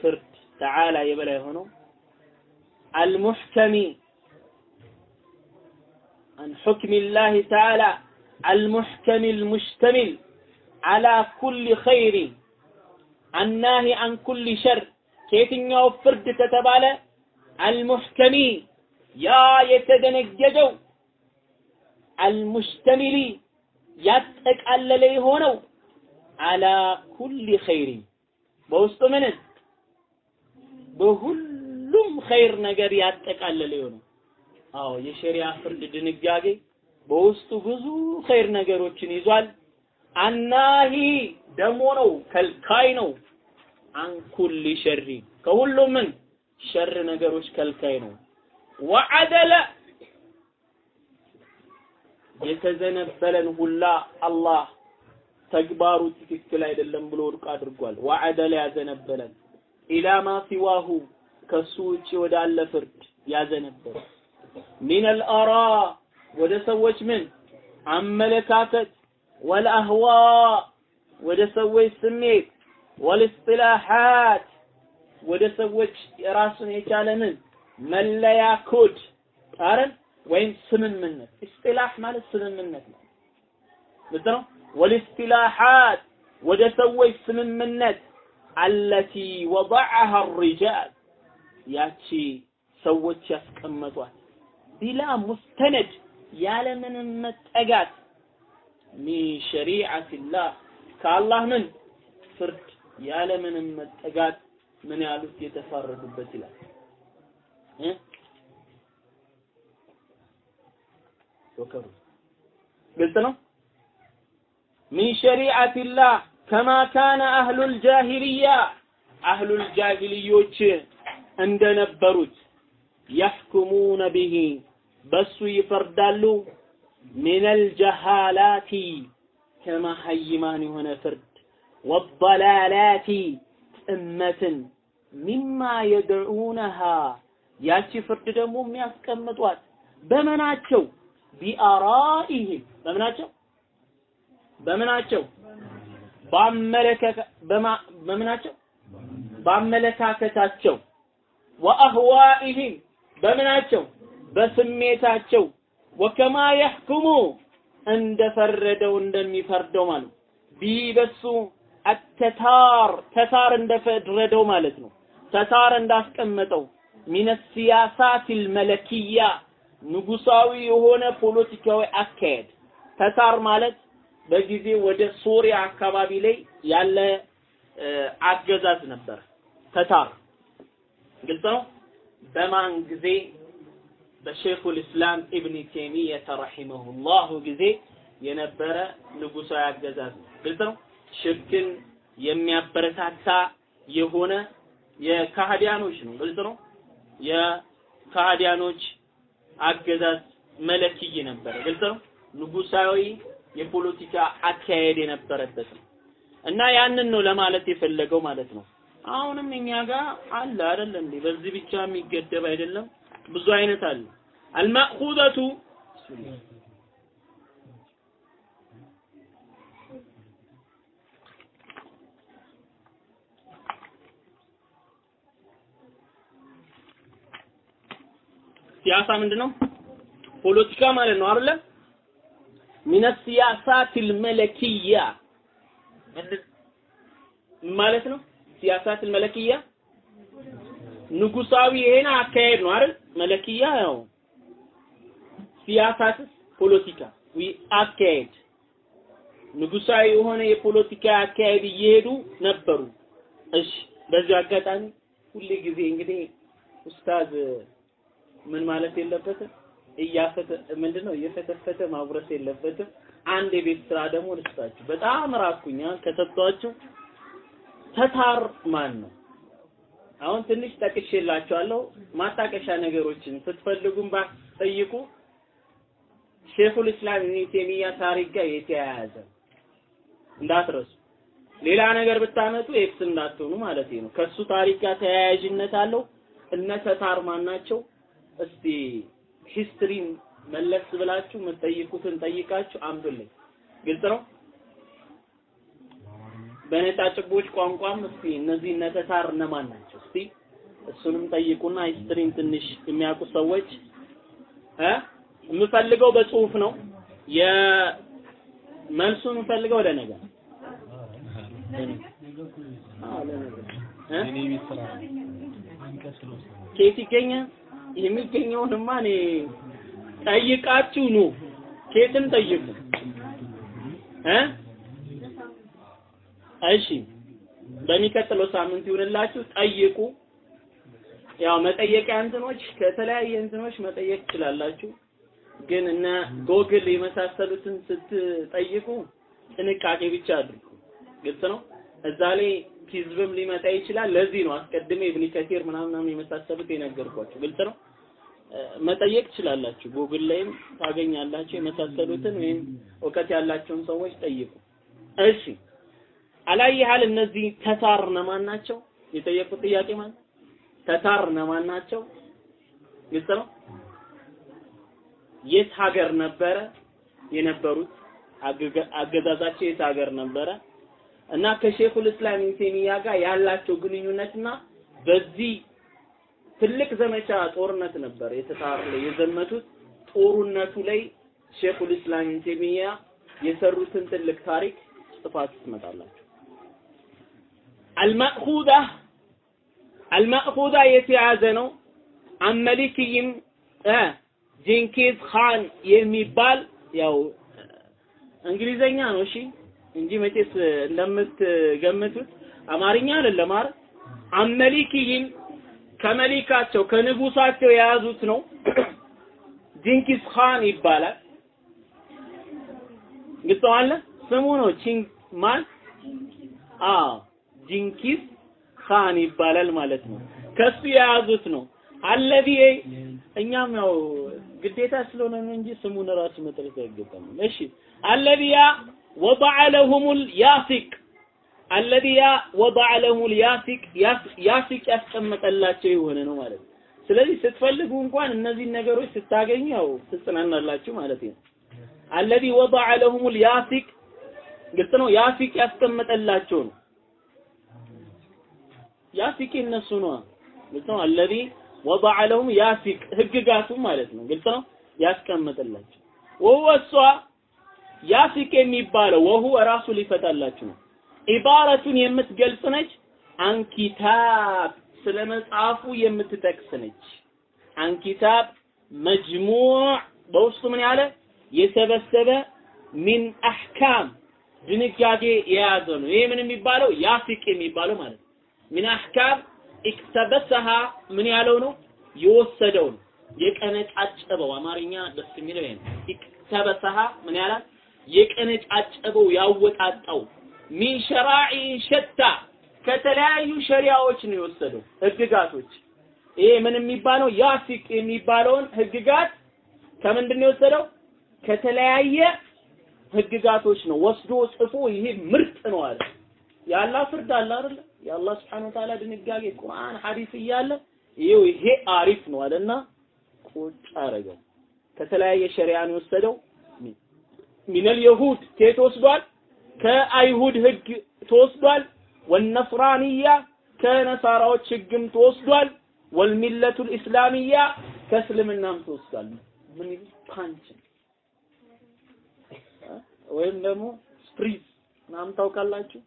ፍርድ ተዓላ የበላይ ሆነው አልሙሕከሚ عن حكم الله تعالى المحكم المشتمل على كل خير الناهي عن كل شر ከየትኛው ፍርድ ከተባለ አልሙሕከሚ ያ የተደነገገው አልሙሽተሚሊ ያጠቃለለ የሆነው አላ ኩሊ ኸይሪ በውስጡ ምን በሁሉም ኸይር ነገር ያጠቃለለ የሆነው አዎ የሸሪያ ፍርድ ድንጋጌ በውስጡ ብዙ خير ነገሮችን ይዟል። الناهي ደግሞ ነው ከልካይ ነው። عن كل شر ከሁሉም ምን شر ነገሮች ከልካይ ነው። وعدل የተዘነበለን ሁላ አላህ ተግባሩ ትክክል አይደለም ብሎ ውድቅ አድርጓል። وعدل ያዘነበለን። إلى ما سواه ከሱ ውጭ ወዳለ ፍርድ ያዘነበለ። ሚነል አራ ወደ ሰዎች ምን? አመለካከት ወልአህዋ ወደ ሰዎች ስሜት ወልእስጥላሓት ወደ ሰዎች የራሱን የቻለ ምን? መለያ ኮድ። ጣረን ወይም ስምምነት ኢስጢላህ ማለት ስምምነት ነው። ምንድን ነው? ወልኢስጢላሃት ወደ ሰዎች ስምምነት አለቲ ወضعها الرجال ያቺ ሰዎች ያስቀመጧት ቢላ ሙስተነድ ያለ ምንም መጠጋት ሚን ሸሪዓትላህ ከአላህ ምን ፍርድ ያለ ምንም መጠጋት ምን ያሉት የተፋረዱበት ይላል። ወከሩ ግልጽ ነው? ሚን ሸሪዓቲላህ ከማ ካነ አህሉል ጃሂልያ አህሉል ጃሂልዮች እንደነበሩት የሕኩሙነ ቢሂ በሱ ይፈርዳሉ። ሚነል ጀሃላቲ ከመሀይማን የሆነ ፍርድ። ወበላላቲ ጥመትን። ሚማ የድዑነሃ ያቺ ፍርድ ደግሞ የሚያስቀምጧት በመናቸው ቢአራኢህም በምናቸው? በምናቸው? በምናቸው? በአመለካከታቸው ወአህዋኢህም በምናቸው? በስሜታቸው። ወከማ የሕኩሙ እንደፈረደው እንደሚፈርደው ማለት ቢበሱ አተታር ተታር እንደፈረደው ማለት ነው። ተታር እንዳስቀመጠው ሚነ ሲያሳት መለኪያ ንጉሳዊ የሆነ ፖለቲካዊ አካሄድ ተታር ማለት በጊዜ ወደ ሶሪያ አካባቢ ላይ ያለ አገዛዝ ነበር። ተታር ግልጽ ነው። በማን ጊዜ? በሼኹል ኢስላም ኢብን ቴሚየተ ረሂመሁላሁ ጊዜ የነበረ ንጉሳዊ አገዛዝ ነው። ግልጽ ነው። ሽርክን የሚያበረታታ የሆነ የካህዲያኖች ነው። ግልጽ ነው። የካህዲያኖች አገዛዝ መለክይ ነበረ። ግልጽ ነው። ንጉሳዊ የፖለቲካ አካሄድ የነበረበት ነው እና ያንን ነው ለማለት የፈለገው ማለት ነው። አሁንም እኛ ጋር አለ አይደል እንዴ? በዚህ ብቻ የሚገደብ አይደለም። ብዙ አይነት አለ። አልማእኹዘቱ ሲያሳ ምንድነው? ፖለቲካ ማለት ነው አይደለ? ሚነ ሲያሳት መለኪያ ማለት ነው። ሲያሳት መለኪያ ንጉሳዊ ይሄን አካሄድ ነው አይደል? መለኪያ ያው ሲያሳትስ ፖለቲካ አካሄድ ንጉሳዊ የሆነ የፖለቲካ አካሄድ እየሄዱ ነበሩ። እሺ በዚህ አጋጣሚ ሁሌ ጊዜ እንግዲህ ኡስታዝ ምን ማለት የለበትም እያፈተ ምንድነው እየፈተፈተ ማጉረስ የለበትም። አንድ የቤት ስራ ደግሞ ልስጣችሁ። በጣም ራኩኛ ከሰጧችሁ ተታር ማን ነው? አሁን ትንሽ ጠቅሼላችኋለሁ። ማጣቀሻ ነገሮችን ስትፈልጉም ባትጠይቁ ሼኹል ኢስላም ኢብኑ ተይሚያ ታሪክ ጋር የተያያዘ እንዳትረሱ። ሌላ ነገር ብታመጡ X እንዳትሆኑ ማለት ነው። ከሱ ታሪክ ጋር ተያያዥነት አለው። እነ ተታር ማን ናቸው? እስቲ history ን መለስ ብላችሁ የምትጠይቁትን ጠይቃችሁ አምጡልኝ። ግልጽ ነው። በነጫጭቦች ቋንቋም እስቲ እነዚህ እነ ተታር እነማን ናቸው? እስቲ እሱንም ጠይቁና history ን ትንሽ የሚያውቁ ሰዎች እ የምፈልገው በጽሁፍ ነው። የመልሱ የምፈልገው ለነገ ኬት ይገኛል? የሚገኘውንማ እኔ ጠይቃችሁ ኑ። ኬትም ጠይቁ እ እሺ በሚቀጥለው ሳምንት ይሁንላችሁ። ጠይቁ። ያው መጠየቂያ እንትኖች ከተለያየ እንትኖች መጠየቅ ትችላላችሁ። ግን እነ ጎግል የመሳሰሉትን ስትጠይቁ ጥንቃቄ ብቻ አድርጉ። ግልጽ ነው። እዛ ላይ كذب ም ሊመጣ ይችላል። ለዚህ ነው አስቀድሜ ኢብኒ ከቲር ምናምን የመሳሰሉት የነገርኳችሁ። ግልጽ ነው። መጠየቅ ትችላላችሁ። ጉግል ላይም ታገኛላችሁ የመሳሰሉትን ወይም እውቀት ያላቸውን ሰዎች ጠይቁ። እሺ አላይ ሀል እነዚህ ተታር ነማን ናቸው? የጠየቁት ጥያቄ ማለት ተታር ነማን ናቸው? ግልጽ ነው። የት ሀገር ነበረ የነበሩት? አገዛዛቸው የት ሀገር ነበረ? እና ከሼኹል እስላም ኢብኑ ጋር ያላቸው ግንኙነትና በዚህ ትልቅ ዘመቻ ጦርነት ነበር ላይ የዘመቱት። ጦርነቱ ላይ شيخ الإسلام ኢብኑ የሰሩትን ትልቅ ታሪክ ጽፋችሁ ትመጣላችሁ። المأخوذة المأخوذة የተያዘ ነው። عن ملكهم ጂንኪዝ ካን የሚባል ያው እንግሊዘኛ ነው እሺ እንጂ መቼስ እንደምትገምቱት አማርኛ አይደለም አይደል? عن ملكهم ከመሊካቸው ከንጉሳቸው የያዙት ነው። ጂንኪስ ካን ይባላል። ግልጽ አለ? ስሙ ነው። ቺንግ ማን? አዎ ጂንኪስ ካን ይባላል ማለት ነው። ከሱ የያዙት ነው። አለዚ እኛም ያው ግዴታ ስለሆነ ነው እንጂ ስሙን ራሱ መጥራት አይገባም እሺ። አለዚያ ወضع ለሁም ያሲቅ አለዚ ያ ወضع ለሁም ያሲቅ ያስቀመጠላቸው የሆነ ነው ማለት ነው። ስለዚህ ስትፈልጉ እንኳን እነዚህ ነገሮች ስታገኙ ትጽናናላችሁ ማለት ነው። አለዚ ወضع ለሁም ያሲቅ ግልጽ ነው። ያሲቅ ያስቀመጠላቸው ነው። ያሲቅ እነሱ ነው። ግልጽ ነው። አለዚ ወضع ለሁም ያሲቅ ህግጋቱ ማለት ነው። ግልጽ ነው። ያስቀመጠላቸው ወወሷ ያሲቅ የሚባለው ወሁወ ራሱ ሊፈታላችሁ ነው። ኢባረቱን የምትገልጽ ነች አንኪታብ ስለ መጽሐፉ የምትጠቅስ ነች። አንኪታብ መጅሙዕ በውስጡ ምን ያለ? የሰበሰበ ሚን አህካም ድንጋጌ የያዘ ነው። ይሄ ምን የሚባለው? ያሲቅ የሚባለው ማለት ሚን አህካም ኢክተበሰሃ ምን ያለው ነው? የወሰደው ነው። የቀነጫጨበው። አማርኛ ደስ የሚለው ይሄ ነው። ምን ያላል የቀነጫጨበው ያወጣጣው። ሚን ሸራዒ ሸታ ከተለያዩ ሸሪያዎች ነው የወሰደው ህግጋቶች። ይሄ ምን የሚባለው? ያሲቅ የሚባለውን ህግጋት ከምንድን ነው የወሰደው? ከተለያየ ህግጋቶች ነው ወስዶ ጽፎ ይሄ ምርጥ ነው አለ። የአላህ ፍርድ አለ አይደል የአላህ Wa Ta'ala ድንጋጌ ቁርአን ሐዲስ እያለ ይሄው ይሄ አሪፍ ነው አለና ቁጭ አረገ ከተለያየ ሸሪያ ነው የወሰደው ሚነል የሁድ ከየት ወስዷል ከአይሁድ ህግ ተወስዷል? ወነስራንያ ከነሳራዎች ህግም ተወስዷል? ወልሚለቱል ኢስላሚያ ከእስልምናም ተወስዷል? ምን ፓንች ወይም ደግሞ ስፕሪዝ ምናምን ታውቃላችሁ?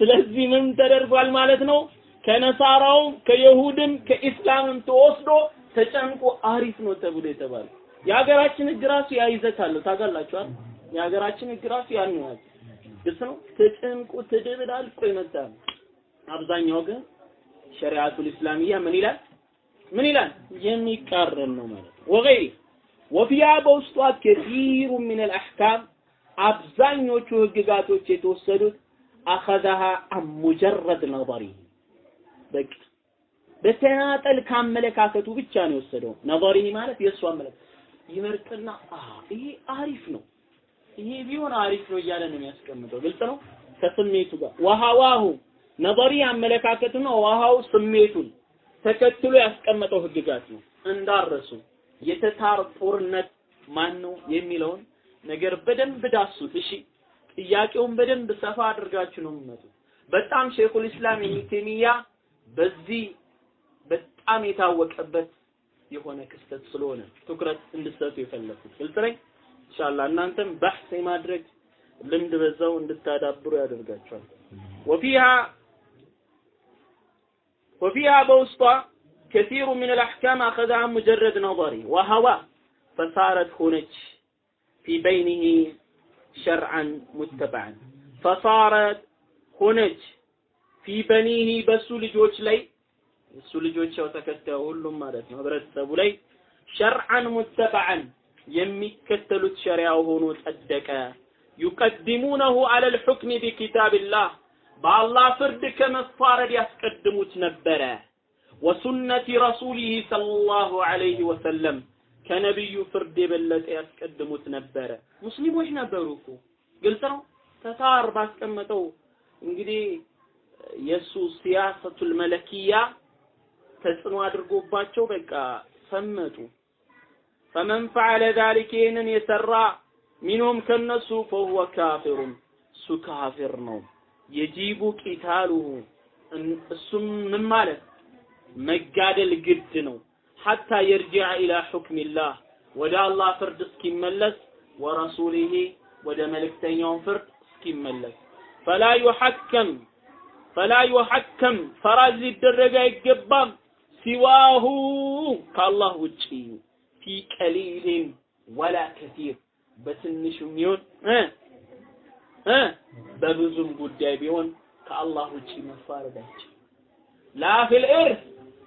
ስለዚህ ምን ተደርጓል ማለት ነው? ከነሳራውም ከይሁድም ከኢስላምም ተወስዶ ተጨንቆ አሪፍ ነው ተብሎ የተባለ የሀገራችን ህግ ራሱ ያ ይዘት አለው። ታውቃላችሁ አይደል? የሀገራችን ህግ ራሱ ያን ነው ግልጽ ነው? ተጨንቆ ተደብዳልቆ የመጣ ነው። አብዛኛው ግን ሸሪዓቱል እስላሚያ ምን ይላል? ምን ይላል? የሚቃረን ነው ማለት ነው። ወገይ ወፊያ በውስጧ ከሲሩ ምን አልአህካም አብዛኞቹ ህግጋቶች የተወሰዱት አኸዛሃ ሙጀረድ ነظሪ በተናጠል ካመለካከቱ ብቻ ነው የወሰደው። ነظሪ ማለት የእሱ አመለካከት። ይመርጥና ይሄ አሪፍ ነው። ይሄ ቢሆን አሪፍ ነው እያለ ነው የሚያስቀምጠው። ግልጽ ነው? ከስሜቱ ጋር። ወሃዋሁ ነظሪ አመለካከቱ ነው ወሃው ስሜቱን ተከትሎ ያስቀመጠው ህግጋት ነው። እንዳረሱ የተታር ጦርነት ማን ነው የሚለውን ነገር በደንብ ዳሱት። እሺ ጥያቄውን በደንብ ሰፋ አድርጋችሁ ነው የምትመጡት። በጣም ሼኹል ኢስላም ኢብኑ ተይሚያ በዚህ በጣም የታወቀበት የሆነ ክስተት ስለሆነ ትኩረት እንድትሰጡ የፈለኩት ግልጽ ነኝ ኢንሻአላህ እናንተም በህስ የማድረግ ልምድ በዛው እንድታዳብሩ ያደርጋቸዋል ወፊሃ وفيها بوسطة كثير من الأحكام أخذها مجرد نظري وهوى فصارت هناك في بينه شرعا متبعا فصارت هناك في بنيه بس ልጆች ላይ እሱ ልጆች ያው ተከታዩ ሁሉም ማለት ነው። ህብረተሰቡ ላይ ሸርዓን ሙተበዓን የሚከተሉት ሸሪያው ሆኖ ጸደቀ። ዩቀድሙነሁ አለ ልሑክሚ ቢኪታብላህ በአላህ ፍርድ ከመፋረድ ያስቀድሙት ነበረ። ወሱነቲ ረሱሊህ ሰለላሁ ዐለይሂ ወሰለም ከነቢዩ ፍርድ የበለጠ ያስቀድሙት ነበረ። ሙስሊሞች ነበሩ እኮ። ግልጽ ነው? ተታር ባስቀመጠው እንግዲህ የእሱ ሲያሰቱል መለኪያ ተጽዕኖ አድርጎባቸው በቃ ሰመጡ። ፈመን ፈዐለ ዛሊከ ይህንን የሰራ ሚንሁም ከነሱ ፈሁወ ካፊሩን እሱ ካፊር ነው። የጂቡ ቂታሉሁ እሱም ምን ማለት? መጋደል ግድ ነው። ሐታ የርጂዐ ኢላ ሑክሚላህ ወደ አላህ ፍርድ እስኪመለስ ወረሱሊሂ ወደ መልእክተኛውን ፍርድ እስኪመለስ። ፈላ ዩሐከም ፈላ ዩሐከም ፈራጅ ሊደረግ አይገባም ሲዋሁ ከአላህ ውጪ ፊ ቀሊልን ወላ ከቲር በትንሹም ይሁን በብዙም ጉዳይ ቢሆን ከአላህ ውጪ አይችልም። ላ ፊል እርስ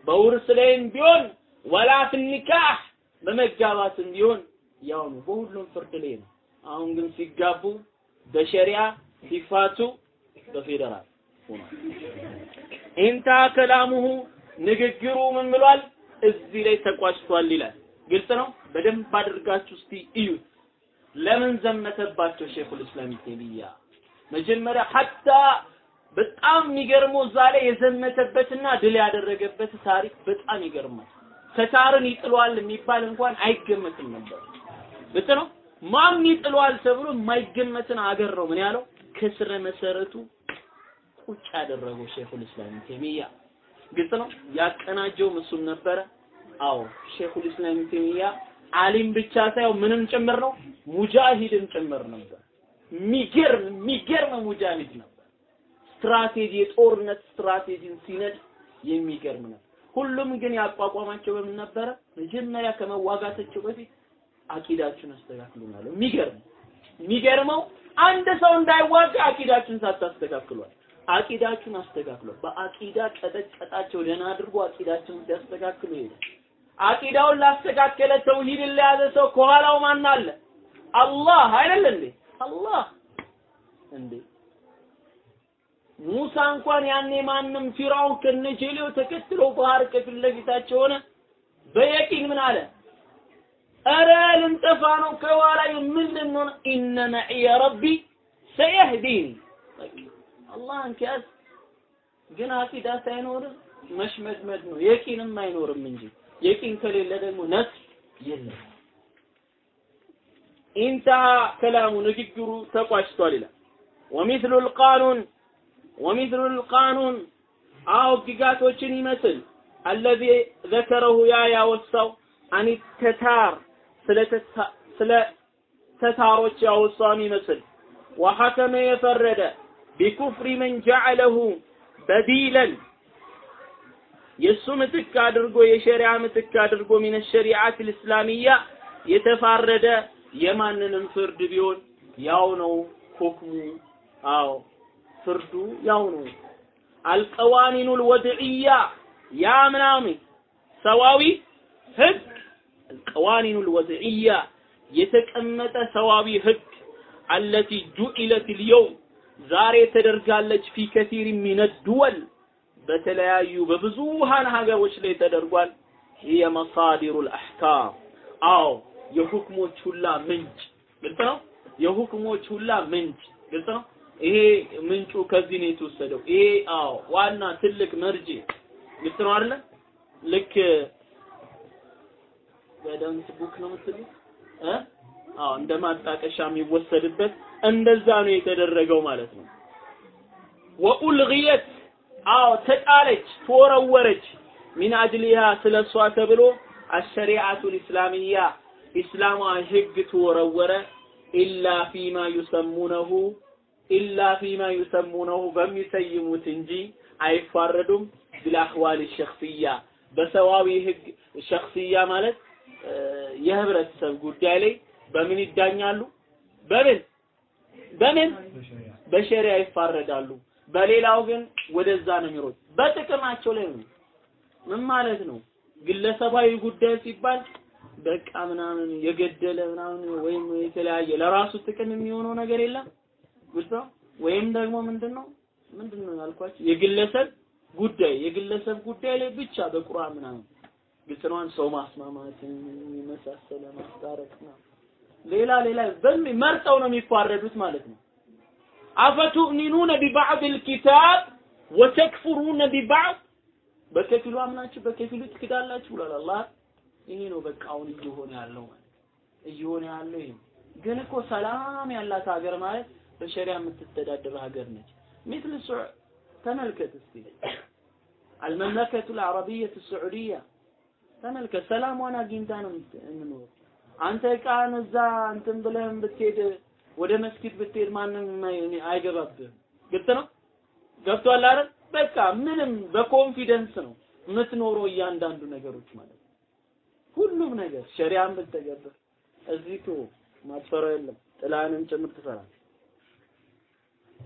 በውርስ ላይም ቢሆን ወላ ፊል ኒካህ በመጋባትም ቢሆን ያው ነው፣ በሁሉም ፍርድ ላይ ነው። አሁን ግን ሲጋቡ በሸሪዓ ሲፋቱ በፌደራል ኢንታ ከላሙሁ ንግግሩ ምን ብሏል? እዚህ ላይ ተቋጭቷል ይላል። ግልጽ ነው። በደንብ አድርጋችሁ እስቲ እዩት። ለምን ዘመተባቸው ሼኹል እስላም ተይሚያ? መጀመሪያ ሐታ በጣም የሚገርመው እዛ ላይ የዘመተበትና ድል ያደረገበት ታሪክ በጣም ይገርማል። ተታርን ይጥሏል የሚባል እንኳን አይገመትም ነበር። ግልጽ ነው። ማን ይጥሏል ተብሎ የማይገመትን አገር ነው ምን ያለው ከስረ መሰረቱ ቁጭ ያደረገው ሼኹል እስላም ተይሚያ ግልጽ ነው። ያቀናጀው እሱም ነበረ። አዎ ሼኹል እስላም ተይሚያ አሊም ብቻ ሳይሆን ምንም ጭምር ነው፣ ሙጃሂድም ጭምር ነበር። የሚገርም የሚገርም ሙጃሂድ ነበር። ስትራቴጂ የጦርነት ስትራቴጂን ሲነድ የሚገርም ነው። ሁሉም ግን ያቋቋማቸው በምን ነበረ? መጀመሪያ ከመዋጋታቸው በፊት አቂዳችሁን አስተካክሉናል። የሚገርም የሚገርመው አንድ ሰው እንዳይዋጋ አቂዳችሁን ሳታስተካክሏል። አቂዳችሁን አስተካክሏል። በአቂዳ ቀጠቀጣቸው። ደህና አድርጎ አቂዳችሁን ሲያስተካክሉ ይሄዳል። አቂዳውን ላስተካከለ ተውሂድን ለያዘ ሰው ከኋላው ማን አለ? አላህ አይደል እንዴ? አላህ እንዴ ሙሳ እንኳን ያኔ ማንም ፊራውን ከነጀሌው ተከትሎ ባህር ከፊት ለፊታቸው ሆነ። በየቂን ምን አለ? እረ ልንጠፋ ነው ከኋላ ምንድን ነው? ኢነ መዒየ ረቢ ሰየህዲኒ አላህን ከያዝ ግን አቂዳ ሳይኖር መሽመድመድ ነው። የቂንም አይኖርም እንጂ የቂን ከሌለ ደግሞ ነፍስ የለም። ኢንተሃ ከላሙ ንግግሩ ተቋጭቷል ይላል። ወሚስሉ ልቃኑን ወሚስሉ ልቃኑን አዎ ግጋቶችን ይመስል አለዚ ዘከረሁ ያ ያወሳው አን ተታር ስለ ተታሮች ያወሳውን ይመስል ወሐከመ የፈረደ ቢኩፍሪ መን ጀዐለሁ በዲለን የእሱ ምትክ አድርጎ የሸሪዓ ምትክ አድርጎ ሚነ ሸሪዓት ልእስላሚያ የተፋረደ የማንንም ፍርድ ቢሆን ያው ነው ሁክሙ። አዎ ፍርዱ ያው ነው። አልቀዋኒኑ ልወድዕያ ያ ምናምን ሰዋዊ ህግ አልቀዋኒኑ ልወድዕያ የተቀመጠ ሰዋዊ ዛሬ ተደርጋለች ፊ ከሲር ሚነ በተለያዩ በብዙሃን ሀገሮች ላይ ተደርጓል። ይህ መሳዲሩ ልአሕካም አዎ የሁክሞች ሁላ ምንጭ ግልጽ ነው። የሁክሞች ሁላ ምንጭ ግልጽ ነው። ይሄ ምንጩ ከዚህ ነው የተወሰደው። ይሄ አዎ ዋና ትልቅ መርጅ ግልጽ ነው አይደለ? ልክ በደንስ ቡክ ነው የምትሉት እ አዎ እንደ የሚወሰድበት እንደዛ ነው የተደረገው ማለት ነው። ወኡልግየት አዎ ተጣለች፣ ተወረወረች ሚን አጅሊሃ ስለሷ ተብሎ አሸሪዓቱ ልእስላሚያ ኢስላማዊ ህግ ተወረወረ ኢላ ፊማ ዩሰሙነሁ ኢላ ፊማ ዩሰሙነሁ በሚሰይሙት እንጂ አይፋረዱም ቢልአህዋል ሸክስያ በሰዋዊ ህግ ሸክስያ ማለት የህብረተሰብ ጉዳይ ላይ በምን ይዳኛሉ? በምን በምን በሸሪያ ይፋረዳሉ። በሌላው ግን ወደዛ ነው የሚሮጥ። በጥቅማቸው ላይ ነው። ምን ማለት ነው? ግለሰባዊ ጉዳይ ሲባል በቃ ምናምን የገደለ ምናምን ወይም የተለያየ ለራሱ ጥቅም የሚሆነው ነገር የለም ግልጽ ወይም ደግሞ ምንድነው ምንድነው ያልኳችሁ የግለሰብ ጉዳይ የግለሰብ ጉዳይ ላይ ብቻ በቁርአን ምናምን ግልጽ ነው። ሰው ማስማማት የመሳሰለ ማስታረቅ ነው። ሌላ ሌላ መርጠው ነው የሚፋረዱት ማለት ነው። አፈቱእሚኑነ ቢባዕድ ልኪታብ ወተክፍሩነ ቢባዕድ በከፊሉ አምናችሁ በከፊሉ ትክዳላችሁ ብሏል አላህ። ይሄ ነው በቃ አሁን እየሆነ ያለው እየሆነ ያለው ይሄ ግን እኮ ሰላም ያላት ሀገር ማለት በሸሪያ የምትተዳደር ሀገር ነች። ሚትል ሱዕ ተመልከት እስቲ አልመምለከቱ ልዓረቢየት ሱዑድያ ተመልከት፣ ሰላሟን አግኝታ ነው የምንኖር አንተ ዕቃን እዛ እንትን ብለህም ብትሄድ ወደ መስጊድ ብትሄድ ማንም አይገባብህም። ግልጽ ነው። ገብቷል አይደል? በቃ ምንም በኮንፊደንስ ነው የምትኖረው እያንዳንዱ ነገሮች ማለት ነው። ሁሉም ነገር ሸሪዓን ብትተገብር እዚህ እኮ ማትፈራው የለም። ጥላንም ጭምር ትፈራለህ።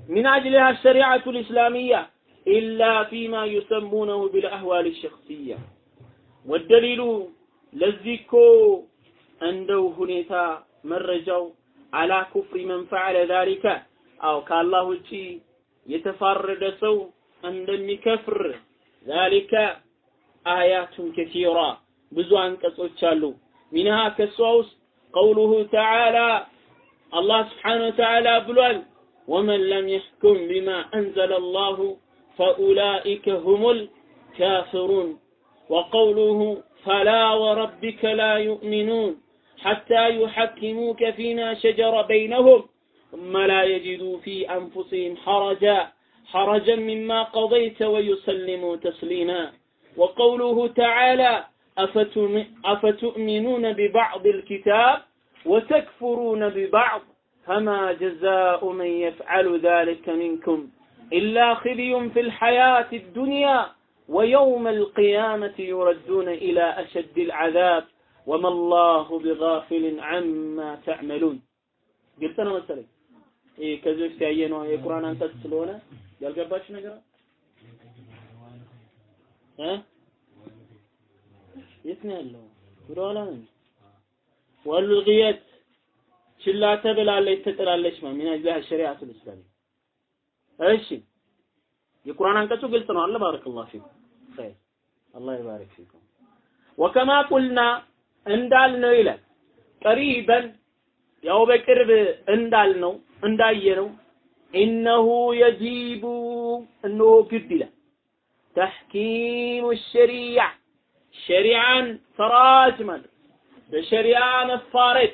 من أجلها الشريعة الإسلامية إلا فيما يسمونه بالأهوال الشخصية والدليل ለዚህ እኮ እንደው ሁኔታ መረጃው አላ ኩፍሪ መን ፈዐለ ዛሊከ? አው ከአላህ ውጪ የተፋረደ ሰው እንደሚከፍር ዛሊከ አያቱን ከሲራ ብዙ አንቀጾች አሉ። ሚንሃ ከሷ ውስጥ ቀውሉሁ ተዓላ አላህ ስብሓነሁ ወተዓላ ብሏል። ወመን ለም የሕኩም ቢማ አንዘለ አላሁ ፈኡላኢከ ሁሙል ካፍሩን። ወቀውሉሁ ፈላ ወረቢከ ላ ዩእሚኑን። حتى يحكموك فيما شجر بينهم ثم لا يجدوا في أنفسهم حرجا حرجا مما قضيت ويسلموا تسليما. وقوله تعالى أفتؤمنون ببعض الكتاب وتكفرون ببعض؟ فما جزاء من يفعل ذلك منكم إلا خزي في الحياة الدنيا ويوم القيامة يردون إلى أشد العذاب. ወማ ላሁ ቢጋፊልን አማ ተዕመሉን። ግልጽ ነው መሰለኝ። ይህ ከዚህ በፊት ያየነው የቁርአን አንቀጽ ስለሆነ ያልገባች ነገር እ የት ነው ያለው? ወደ ኋላ ነው። ወልግየት ችላ ተብላለች ትጥላለች። ሚን አጅሊሃ ሸሪዓቱል ኢስላሚ። እሺ የቁርአን አንቀጹ ግልጽ ነው አለ ባረከላሁ ፊኩም ኸይር አላህ ይባረክ ፊኩም ወከማ ቁልና እንዳልነው ይላል ቀሪበን ያው በቅርብ እንዳልነው እንዳየነው ኢነሁ የጂቡ እነሆ ግድ ይላል ተሕኪሙ ሸሪዓ ሸሪዓን ፈራጅ ማለት በሸሪዓ መፋረድ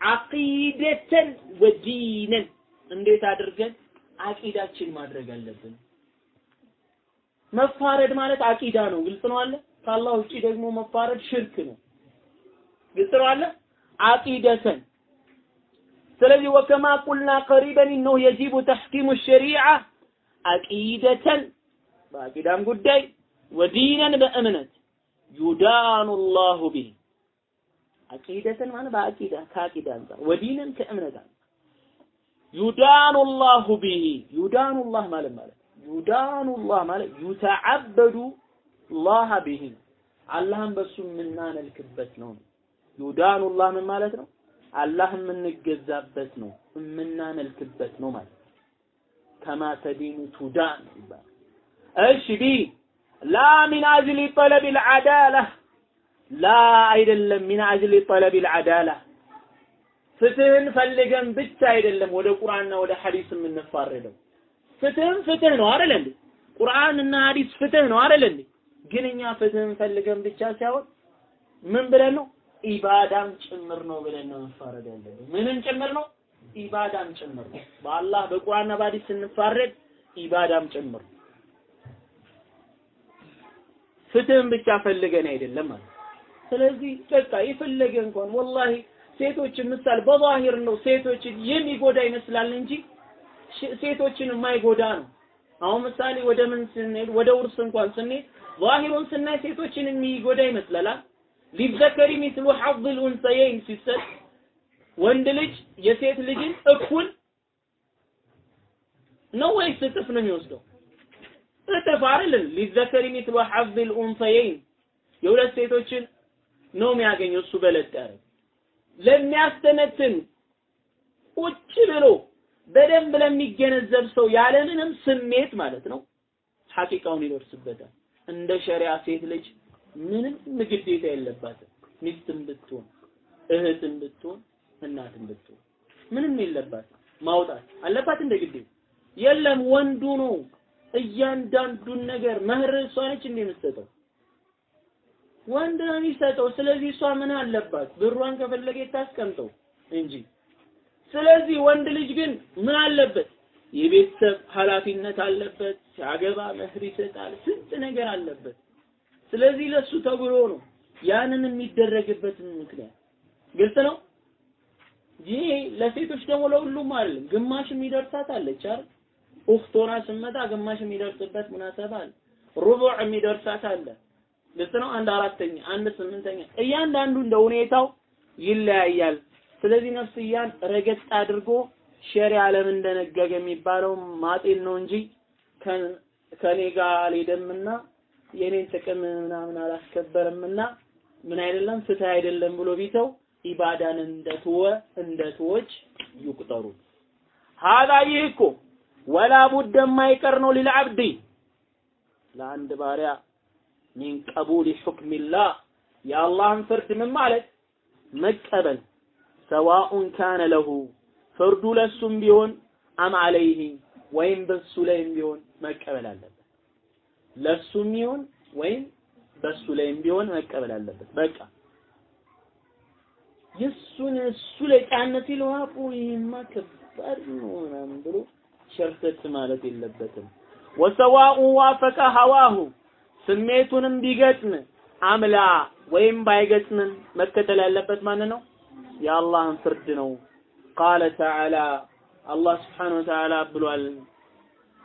አቂደተን ወዲነን እንዴት አድርገን አቂዳችን ማድረግ አለብን። መፋረድ ማለት አቂዳ ነው። ግልጽ ነው አለ። ከአላህ ውጪ ደግሞ መፋረድ ሽርክ ነው። ግልጽ ነው አለ። አቂደተን። ስለዚህ ወከማ ቁልና ቀሪበን ነው የጂቡ ተሕኪሙ ሸሪዓ አቂደተን። በአቂዳም ጉዳይ ودينا በእምነት يدان الله به عقيدة ማለት በአቂዳ ከአቂዳ አንጻር ودينا ከእምነት አንጻር يدان الله به። يدان الله ማለት ማለት يدان الله ማለት يتعبد الله به። አላህን በሱ የምናመልክበት ነው። يدان الله ምን ማለት ነው? አላህ የምንገዛበት ነው፣ የምናመልክበት ነው ማለት كما تدين تدان ይባላል። እሺ بل لا من أجل طلب العدالة لا አይደለም من أجل طلب العدالة ፍትህን ፈልገን ብቻ አይደለም ወደ ቁርአንና ወደ ሐዲስ የምንፋረደው። ፍትህም ፍትህ ነው አይደል እንዴ? ቁርአንና ሐዲስ ፍትህ ነው አይደል እንዴ? ግን እኛ ፍትህን ፈልገን ብቻ ሳይሆን ምን ብለን ነው ኢባዳም ጭምር ነው ብለን ነው መፋረድ ያለብን። ምንም ጭምር ነው ኢባዳም ጭምር ነው። በአላህ በቁርአንና በሐዲስ ስንፋረድ ኢባዳም ጭምር ፍትህን ብቻ ፈልገን አይደለም ማለት ስለዚህ በቃ የፈለገ እንኳን ወላሂ ሴቶችን ምሳሌ በዛሂር ነው ሴቶችን የሚጎዳ ይመስላል እንጂ ሴቶችን የማይጎዳ ነው። አሁን ምሳሌ ወደ ምን ስንሄድ ወደ ውርስ እንኳን ስንሄድ ዛሂሩን ስናይ ሴቶችን የሚጎዳ ይመስላል። ሊዘከሪ ሚስሉ ሐظ الኡንሰየይን ሲሰጥ ወንድ ልጅ የሴት ልጅን እኩል ነው ወይስ እጥፍ ነው የሚወስደው? እጥፍ አይደል? ሊዘከሪ ሚስሉ ሐظ الኡንሰየይን የሁለት ሴቶችን ነው የሚያገኘው እሱ በለጥ ለሚያስተነትን ቁጭ ብሎ በደንብ ለሚገነዘብ ሰው ያለምንም ስሜት ማለት ነው ሐቂቃውን ይደርስበታል። እንደ ሸሪዓ ሴት ልጅ ምንም ግዴታ የለባትም። ሚስትም ብትሆን እህትም ብትሆን እናትም ብትሆን ምንም የለባትም። ማውጣት አለባት እንደ ግዴታ የለም። ወንዱ ነው እያንዳንዱን ነገር መህር እሷ ነች እንደ የምትሰጠው ወንድ ነው የሚሰጠው። ስለዚህ እሷ ምን አለባት? ብሯን ከፈለገ ታስቀምጠው እንጂ። ስለዚህ ወንድ ልጅ ግን ምን አለበት? የቤተሰብ ኃላፊነት አለበት። ሲያገባ መህር ይሰጣል። ስንት ነገር አለበት። ስለዚህ ለሱ ተብሎ ነው ያንን የሚደረግበትን ምክንያት ግልጽ ነው። ይሄ ለሴቶች ደግሞ ለሁሉም አይደለም። ግማሽ የሚደርሳት አለች አይደል? ኡኽቶና ስመጣ ግማሽ የሚደርስበት ሙናሰባ አለ። ሩቡዕ የሚደርሳት አለ። ግልጽ ነው። አንድ አራተኛ፣ አንድ ስምንተኛ እያንዳንዱ እንደ ሁኔታው ይለያያል። ስለዚህ ነፍስያን ረገጥ አድርጎ ሸሪዓ ለምን እንደነገገ የሚባለው ማጤን ነው እንጂ ከኔ ጋር አልሄደምና የኔን ጥቅም ምናምን አላስከበርምና ምን አይደለም ፍትህ አይደለም ብሎ ቢተው ኢባዳን እንደተወ እንደተወች ይቁጠሩ። ሀዛ ይህ እኮ ወላ ቡድ የማይቀር ነው ሊልዓብዲ ለአንድ ባሪያ ሚን ቀቡል ሑክሚላህ የአላህን ፍርድ ምን ማለት መቀበል ሰዋኡን ካነ ለሁ ፍርዱ ለሱም ቢሆን አም አለይህ ወይም በሱ ላይም ቢሆን መቀበል አለበት። ለሱም ይሁን ወይም በሱ ላይም ቢሆን መቀበል አለበት። በቃ የሱን እሱ ላይ ጫነ አፉ ይሄማ ከባድ ነው ምናምን ብሎ ሸርተት ማለት የለበትም። ወሰዋኡ ዋፈቀ ሀዋሁ ስሜቱንም ቢገጥም አምላ ወይም ባይገጥምም መከተል ያለበት ማን ነው? የአላህን ፍርድ ነው። ቃለ ተዓላ አላህ ስብሓነሁ ወተዓላ ብሏል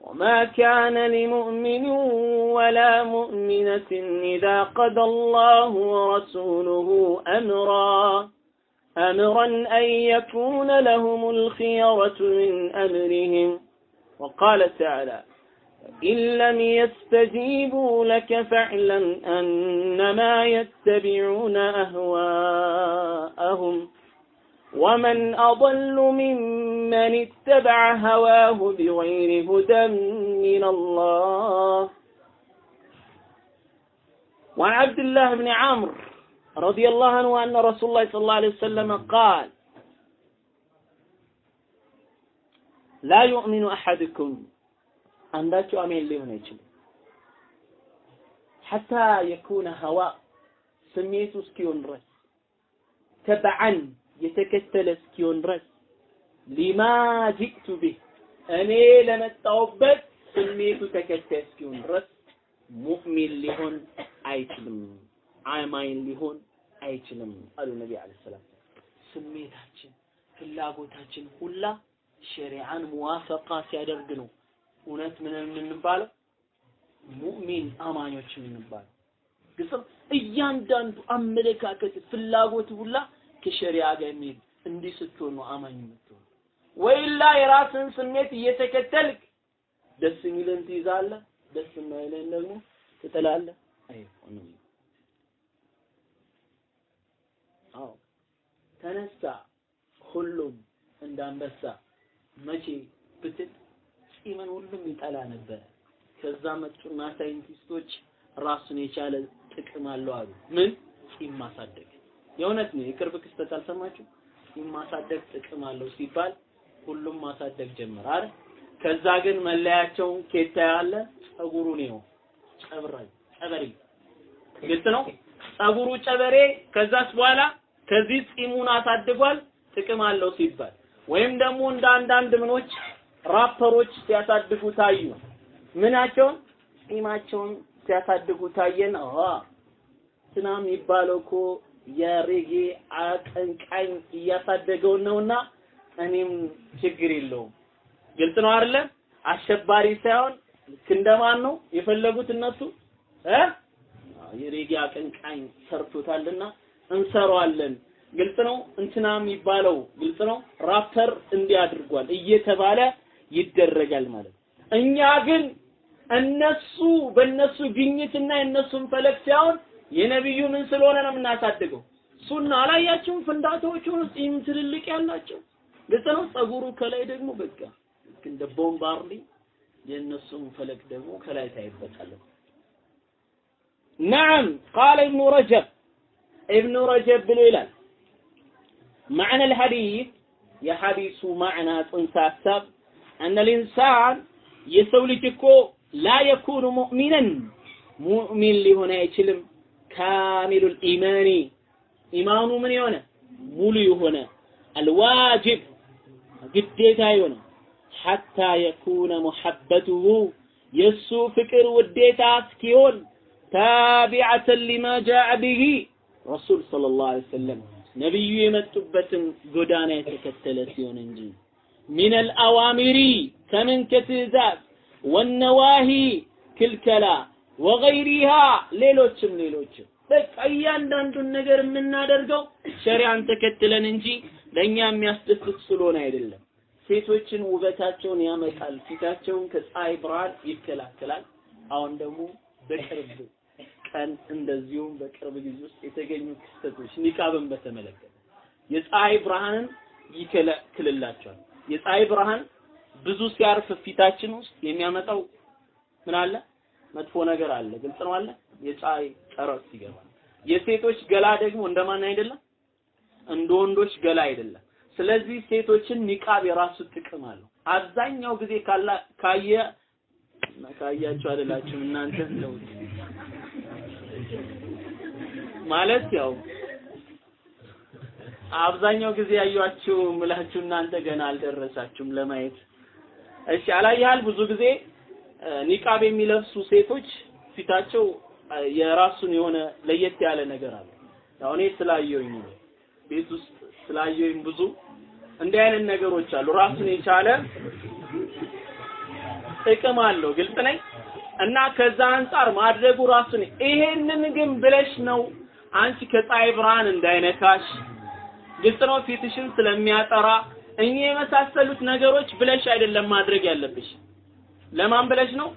وما كان لمؤمن ولا مؤمنة إذا قضى الله ورسوله أمرا. أمرا أن يكون لهم الخيرة من أمرهم. وقال تعالى إن لم يستجيبوا لك فاعلم أنما يتبعون أهواءهم. ومن أضل ممن اتبع هواه بغير هدى من الله وعن عبد الله بن عمرو رضي الله عنه أن رسول الله صلى الله عليه وسلم قال لا يؤمن أحدكم أن أنداكو أمين ليونيتش حتى يكون هواء سميته سكيون رس تبعا የተከተለ እስኪሆን ድረስ ሊማ ጂእቱ ቢህ እኔ ለመጣውበት ስሜቱ ተከታይ እስኪሆን ድረስ ሙእሚን ሊሆን አይችልም፣ አማኝ ሊሆን አይችልም አሉ ነቢ ዓለይሂ ሰላም። ስሜታችን ፍላጎታችን ሁላ ሸሪዓን ሙዋፈቃ ሲያደርግ ነው። እውነት ምን የምንባለው? ሙእሚን አማኞች የምንባለው። ግልጽ እያንዳንዱ አመለካከት ፍላጎት ሁላ ከሸሪዓ ጋር የሚሄድ እንዲህ ስትሆን ነው አማኝ የምትሆን ወይላ የራስን ስሜት እየተከተልክ ደስ የሚልን ትይዛለህ ደስ የማይልን ደግሞ ትጥላለህ? አይሆንም አዎ። ተነሳ ሁሉም እንዳንበሳ መቼ ብትል ጺምን ሁሉም ይጠላ ነበር። ከዛ መጡና ሳይንቲስቶች ራሱን የቻለ ጥቅም አለው አሉ። ምን? ጺም ማሳደግ የእውነት ነው። የቅርብ ክስተት አልሰማችሁ ማሳደግ ጥቅም አለው ሲባል ሁሉም ማሳደግ ጀመረ አይደል? ከዛ ግን መለያቸውን ኬታ ያለ ጸጉሩ ነው። ጨብራይ ጨበሬ ግልጽ ነው? ጸጉሩ ጨበሬ ከዛስ በኋላ ከዚህ ጺሙን አሳድጓል ጥቅም አለው ሲባል። ወይም ደግሞ እንደ አንዳንድ ምኖች ራፐሮች ሲያሳድጉ ታዩ። ምናቸውን? ጺማቸውን ሲያሳድጉ ታየን። አዋ እንትና የሚባለው እኮ የሬጌ አቀንቃኝ እያሳደገው ነውና እኔም ችግር የለውም። ግልጽ ነው አይደለ? አሸባሪ ሳይሆን ልክ እንደማን ነው የፈለጉት እነሱ? እ? የሬጌ አቀንቃኝ ሰርቶታልና እንሰራዋለን። ግልጽ ነው? እንትና የሚባለው ግልጽ ነው? ራፐር እንዲህ አድርጓል። እየተባለ ይደረጋል ማለት እኛ ግን እነሱ በእነሱ ግኝትና የእነሱን ፈለግ ሳይሆን የነብዩ ምን ስለሆነ ነው የምናሳድገው ሱና አላያችሁም ፍንዳታዎቹን ጺም ትልልቅ ያላቸው ግልጽ ነው ጸጉሩ ከላይ ደግሞ በቃ ልክ እንደ ቦምባርሊ የእነሱን ፈለግ ደግሞ ከላይ ታይበታለህ نعم قال ابن رجب ابن رجب ብሎ ይላል معنى الحديث የሐዲሱ ማዕና ጽንሰ ሐሳብ أن الإنسان የሰው ልጅ እኮ ላ የኩኑ ሙእሚነን ሙእሚን ሊሆን አይችልም ካሚሉል ኢማኒ ኢማኑ ምን የሆነ ሙሉ የሆነ አልዋጅብ ግዴታ የሆነ ሐታ የኩነ ሙሐበቱሁ የእሱ ፍቅር ውዴታ እስኪሆን ታቢዐተን ሊማ ጃአ ቢሂ ረሱል ሰለላሁ ዐለይሂ ወሰለም ነቢዩ የመጡበትን ጎዳና የተከተለ ሲሆን እንጂ ሚነል አዋሚሪ ከምን ከትእዛዝ ወነዋሂ ክልከላ ወገይሪሃ ሌሎችም ሌሎችም በቃ እያንዳንዱን ነገር የምናደርገው ሸሪዓን ተከትለን እንጂ ለእኛ የሚያስደስት ስለሆነ አይደለም። ሴቶችን ውበታቸውን ያመጣል፣ ፊታቸውን ከፀሐይ ብርሃን ይከላከላል። አሁን ደግሞ በቅርብ ቀን እንደዚሁም በቅርብ ጊዜ ውስጥ የተገኙ ክስተቶች ኒቃብን በተመለከተ የፀሐይ ብርሃንን ይከለክልላቸዋል። የፀሐይ ብርሃን ብዙ ሲያርፍ ፊታችን ውስጥ የሚያመጣው ምን አለ? መጥፎ ነገር አለ። ግልጽ ነው አለ። የፀሐይ ጨረር ሲገባ የሴቶች ገላ ደግሞ እንደማን አይደለም፣ እንደ ወንዶች ገላ አይደለም። ስለዚህ ሴቶችን ኒቃብ የራሱ ጥቅም አለው። አብዛኛው ጊዜ ካላ ካየ ካያችሁ አይደላችሁም እናንተ ነው ማለት ያው አብዛኛው ጊዜ ያዩአችሁ ምላችሁ እናንተ ገና አልደረሳችሁም ለማየት። እሺ አላያል ብዙ ጊዜ ኒቃብ የሚለብሱ ሴቶች ፊታቸው የራሱን የሆነ ለየት ያለ ነገር አለ። ያው እኔ ስላየሁኝ ቤት ውስጥ ስላየሁኝ ብዙ እንዲህ አይነት ነገሮች አሉ። ራሱን የቻለ ጥቅም አለው። ግልጽ ነኝ እና ከዛ አንጻር ማድረጉ ራሱን ይሄንን ግን ብለሽ ነው አንቺ ከፀሐይ ብርሃን እንዳይነካሽ ግልጽ ነው ፊትሽን ስለሚያጠራ እኚህ የመሳሰሉት ነገሮች ብለሽ አይደለም ማድረግ ያለብሽ። ለማን ብለሽ ነው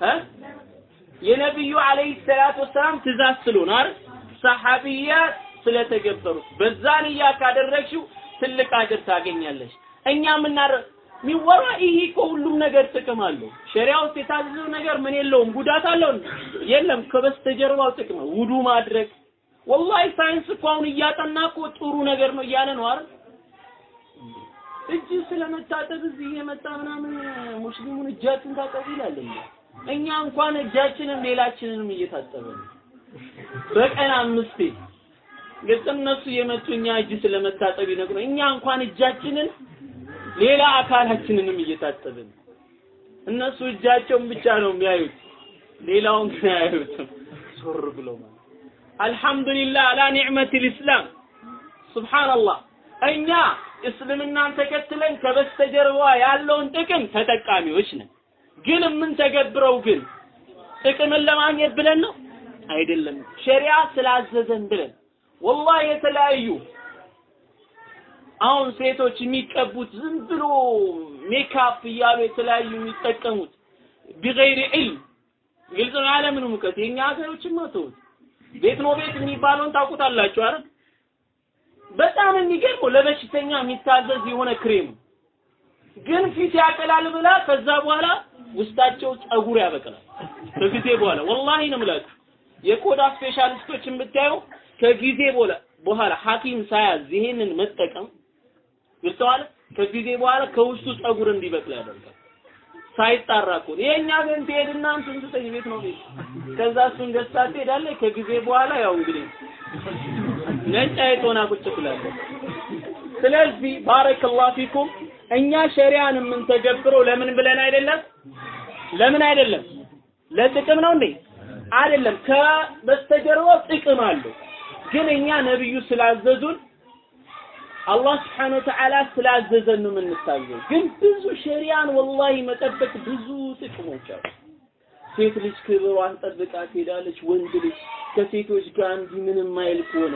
እ የነብዩ አለይሂ ሰላቱ ወሰላም ትእዛዝ ስለሆነ አይደል ሰሐቢያት ስለተገበሩት በዛ ንያ ካደረግሽው ትልቅ አጅር ታገኛለሽ። እኛ ምናረ ሚወራ ይሄ ከሁሉም ነገር ጥቅም አለው። ሸሪያ ውስጥ የታዘዘው ነገር ምን የለውም፣ ጉዳት አለው የለም። ከበስተጀርባው ጥቅም ውዱ ማድረግ ወላሂ ሳይንስ እኮ አሁን እያጠና እኮ ጥሩ ነገር ነው እያለ ነው አይደል? እጅ ስለመታጠብ እዚህ የመጣ ምናምን ሙስሊሙን እጃችን ታጠቡ ይላል። እኛ እንኳን እጃችንን ሌላችንንም እየታጠበ ነው። በቀን አምስቴ ግልጽ እነሱ የመጡ እኛ እጅ ስለመታጠብ ይነግሩ እኛ እንኳን እጃችንን ሌላ አካላችንንም እየታጠብን እነሱ እጃቸውን ብቻ ነው የሚያዩት ሌላውን ግን አያዩትም። ዞር ብለው ማለት አልহামዱሊላህ አላ ኒዕመቲል ኢስላም። ሱብሃንአላህ። እኛ እስልምናን ተከትለን ከበስተጀርባ ያለውን ጥቅም ተጠቃሚዎች ነን። ግን የምንተገብረው ግን ጥቅምን ለማግኘት ብለን ነው? አይደለም። ሸሪዓ ስላዘዘን ብለን። ወላሂ የተለያዩ አሁን ሴቶች የሚቀቡት ዝም ብሎ ሜካፕ እያሉ የተለያዩ የሚጠቀሙት بغير علم ግልጽ ነው። ያለምንም እውቀት የኛ ሀገሮችማ ተውት ቤት ነው ቤት የሚባለውን ታውቁታላችሁ አይደል በጣም የሚገርመው ለበሽተኛ የሚታዘዝ የሆነ ክሬም ግን ፊት ያቀላል ብላ ከዛ በኋላ ውስጣቸው ጸጉር ያበቅላል። ከጊዜ በኋላ ወላሂ ነው የምላችሁ። የቆዳ ስፔሻሊስቶችን ብታዩ ከጊዜ በኋላ በኋላ ሐኪም ሳያዝ ይሄንን መጠቀም ግልጸዋል ከጊዜ በኋላ ከውስጡ ጸጉር እንዲበቅል ያደርጋል። ሳይጣራ እኮ የኛ ግን ትሄድና እንትን ስጠኝ ቤት ነው ከዛ እሱን ገዝታ ትሄዳለች። ከጊዜ በኋላ ያው እንግዲህ ነጭ አይጥ ሆና ቁጭ ትላለች። ስለዚህ ባረከላሁ ፊኩም እኛ ሸሪያን የምንተገብረው ለምን ብለን አይደለም? ለምን አይደለም? ለጥቅም ነው እንዴ? አይደለም። ከበስተጀርባው ጥቅም አለው። ግን እኛ ነብዩ ስላዘዙን አላህ سبحانه وتعالى ስላዘዘን ነው የምንታዘው ግን ብዙ ሸሪያን ወላሂ መጠበቅ ብዙ ጥቅሞች አሉ። ሴት ልጅ ክብሯን ጠብቃ ትሄዳለች ወንድ ልጅ ከሴቶች ጋር እንዲህ ምንም ማይል ከሆነ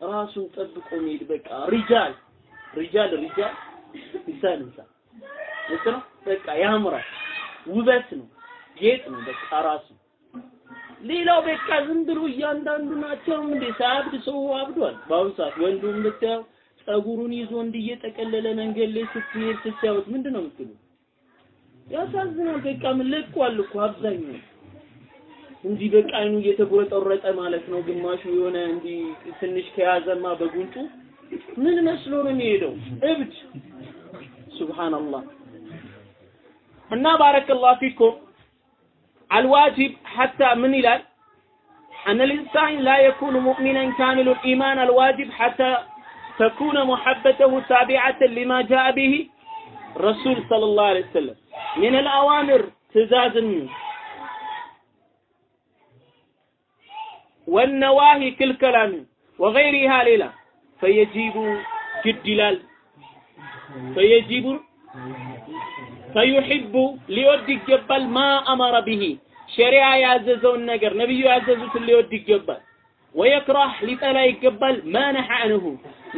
ራሱን ጠብቆ መሄድ በቃ رجال رجال رجال። إنسان إنسان ልክ ነው? በቃ ያምራል። ውበት ነው። ጌጥ ነው። በቃ ራሱ ሌላው በቃ ዝም ብሎ እያንዳንዱ ናቸው። እንዴ ሳያብድ ሰው አብዷል። በአሁኑ ሰዓት ወንዱም ብታየው ጸጉሩን ይዞ እንዲየጠቀለለ መንገድ ላይ ስትሄድ ስታዩት ምንድን ነው የምትሉ ያሳዝናል። በቃ ምን ለቋል እኮ አብዛኛው እንዲህ በቃ አይኑ እየተጎረጠረጠ ማለት ነው ግማሹ የሆነ እንዲህ ትንሽ ከያዘማ በጉንጩ ምን መስሎ ነው የሚሄደው እብድ ሱብሃንአላህ እና ባረከላሁ ፊኩም الواجب حتى من إلى أن الإنسان لا يكون مؤمنا كامل الإيمان الواجب حتى تكون محبته تابعة لما جاء به الرسول صلى الله عليه وسلم من الأوامر تزاد والنواهي كل كلام وغيرها ليلة فيجيب جد دلال فيجب ፈዩሒቡ ሊወድ ይገባል ማ አመረ ቢሂ ሸሪዓ ያዘዘውን ነገር ነብዩ ያዘዙትን ሊወድ ይገባል። ወየክራህ ሊጠላ ይገባል ማ ነሐ አንሁ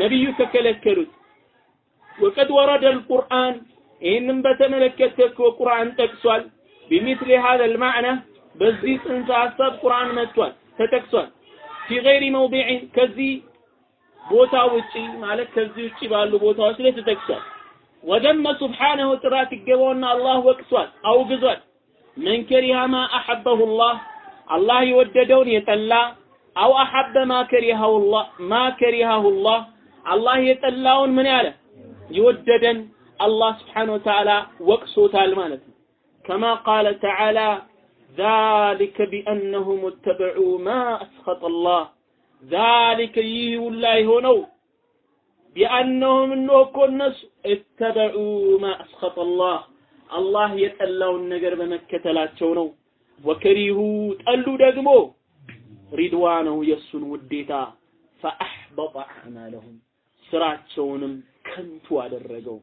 ነብዩ ከከለከሉት። ወቀድ ወረደ አልቁርአን ይህንም በተመለከተ እኮ ቁርአን ጠቅሷል። ቢሚስሊ ሀዘ ልማዕና በዚህ ጽንሰ ሀሳብ ቁርአን መጥቷል ተጠቅሷል። ፊ ገይሪ ከዚህ ቦታ ውጪ ማለት ከዚህ ውጪ ባሉ ቦታዎች ላይ ተጠቅሷል። ወደመ ሱብሓነሁ ጥራት ይገባውና አላህ ወቅሷል፣ አውግዟል። መን ከሪሃ ማ አሐበሁ ላህ አላህ የወደደውን የጠላ አው አሐበ ማ ከሪሃሁ ላህ ማ ከሪሃሁ ላህ አላህ የጠላውን ምን ያለ የወደደን አላህ ስብሓነሁ ወተዓላ ወቅሶታል ማለት ነው። ከማ ቃለ ተዓላ ذلك بأنهم اتبعوا ما أسخط الله ذلك ይሁላ የሆነው ቢአነሁም እነሆ እኮ እነሱ እተበዑ ማ አስኸጠ አላህ አላህ የጠላውን ነገር በመከተላቸው ነው። ወከሪሁ ጠሉ ደግሞ ሪድዋነሁ የእሱን ውዴታ ፈአሕበጠ አዕማለሁም ስራቸውንም ከንቱ አደረገው።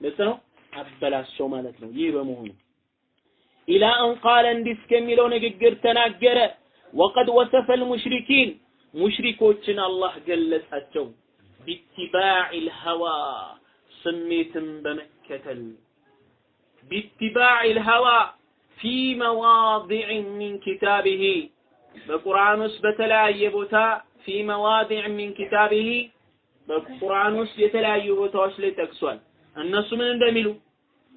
ለስ ነው አበላሸው ማለት ነው። ይህ በመሆኑ ኢላ አን ቃለ እንዲህ ንግግር ተናገረ። ወቀድ ወሰፈ ልሙሽሪኪን ሙሽሪኮችን አላህ ገለጻቸው። ቢትባዕ ልሀዋ ስሜትን በመከተል ቢትባዕ ልሀዋ ፊ መዋዲዕ ሚን ኪታቢሂ በቁርአን ውስጥ በተለያየ ቦታ ፊ መዋዲዕ ሚን ኪታቢሂ በቁርአን ውስጥ የተለያዩ ቦታዎች ላይ ጠቅሷል። እነሱ ምን እንደሚሉ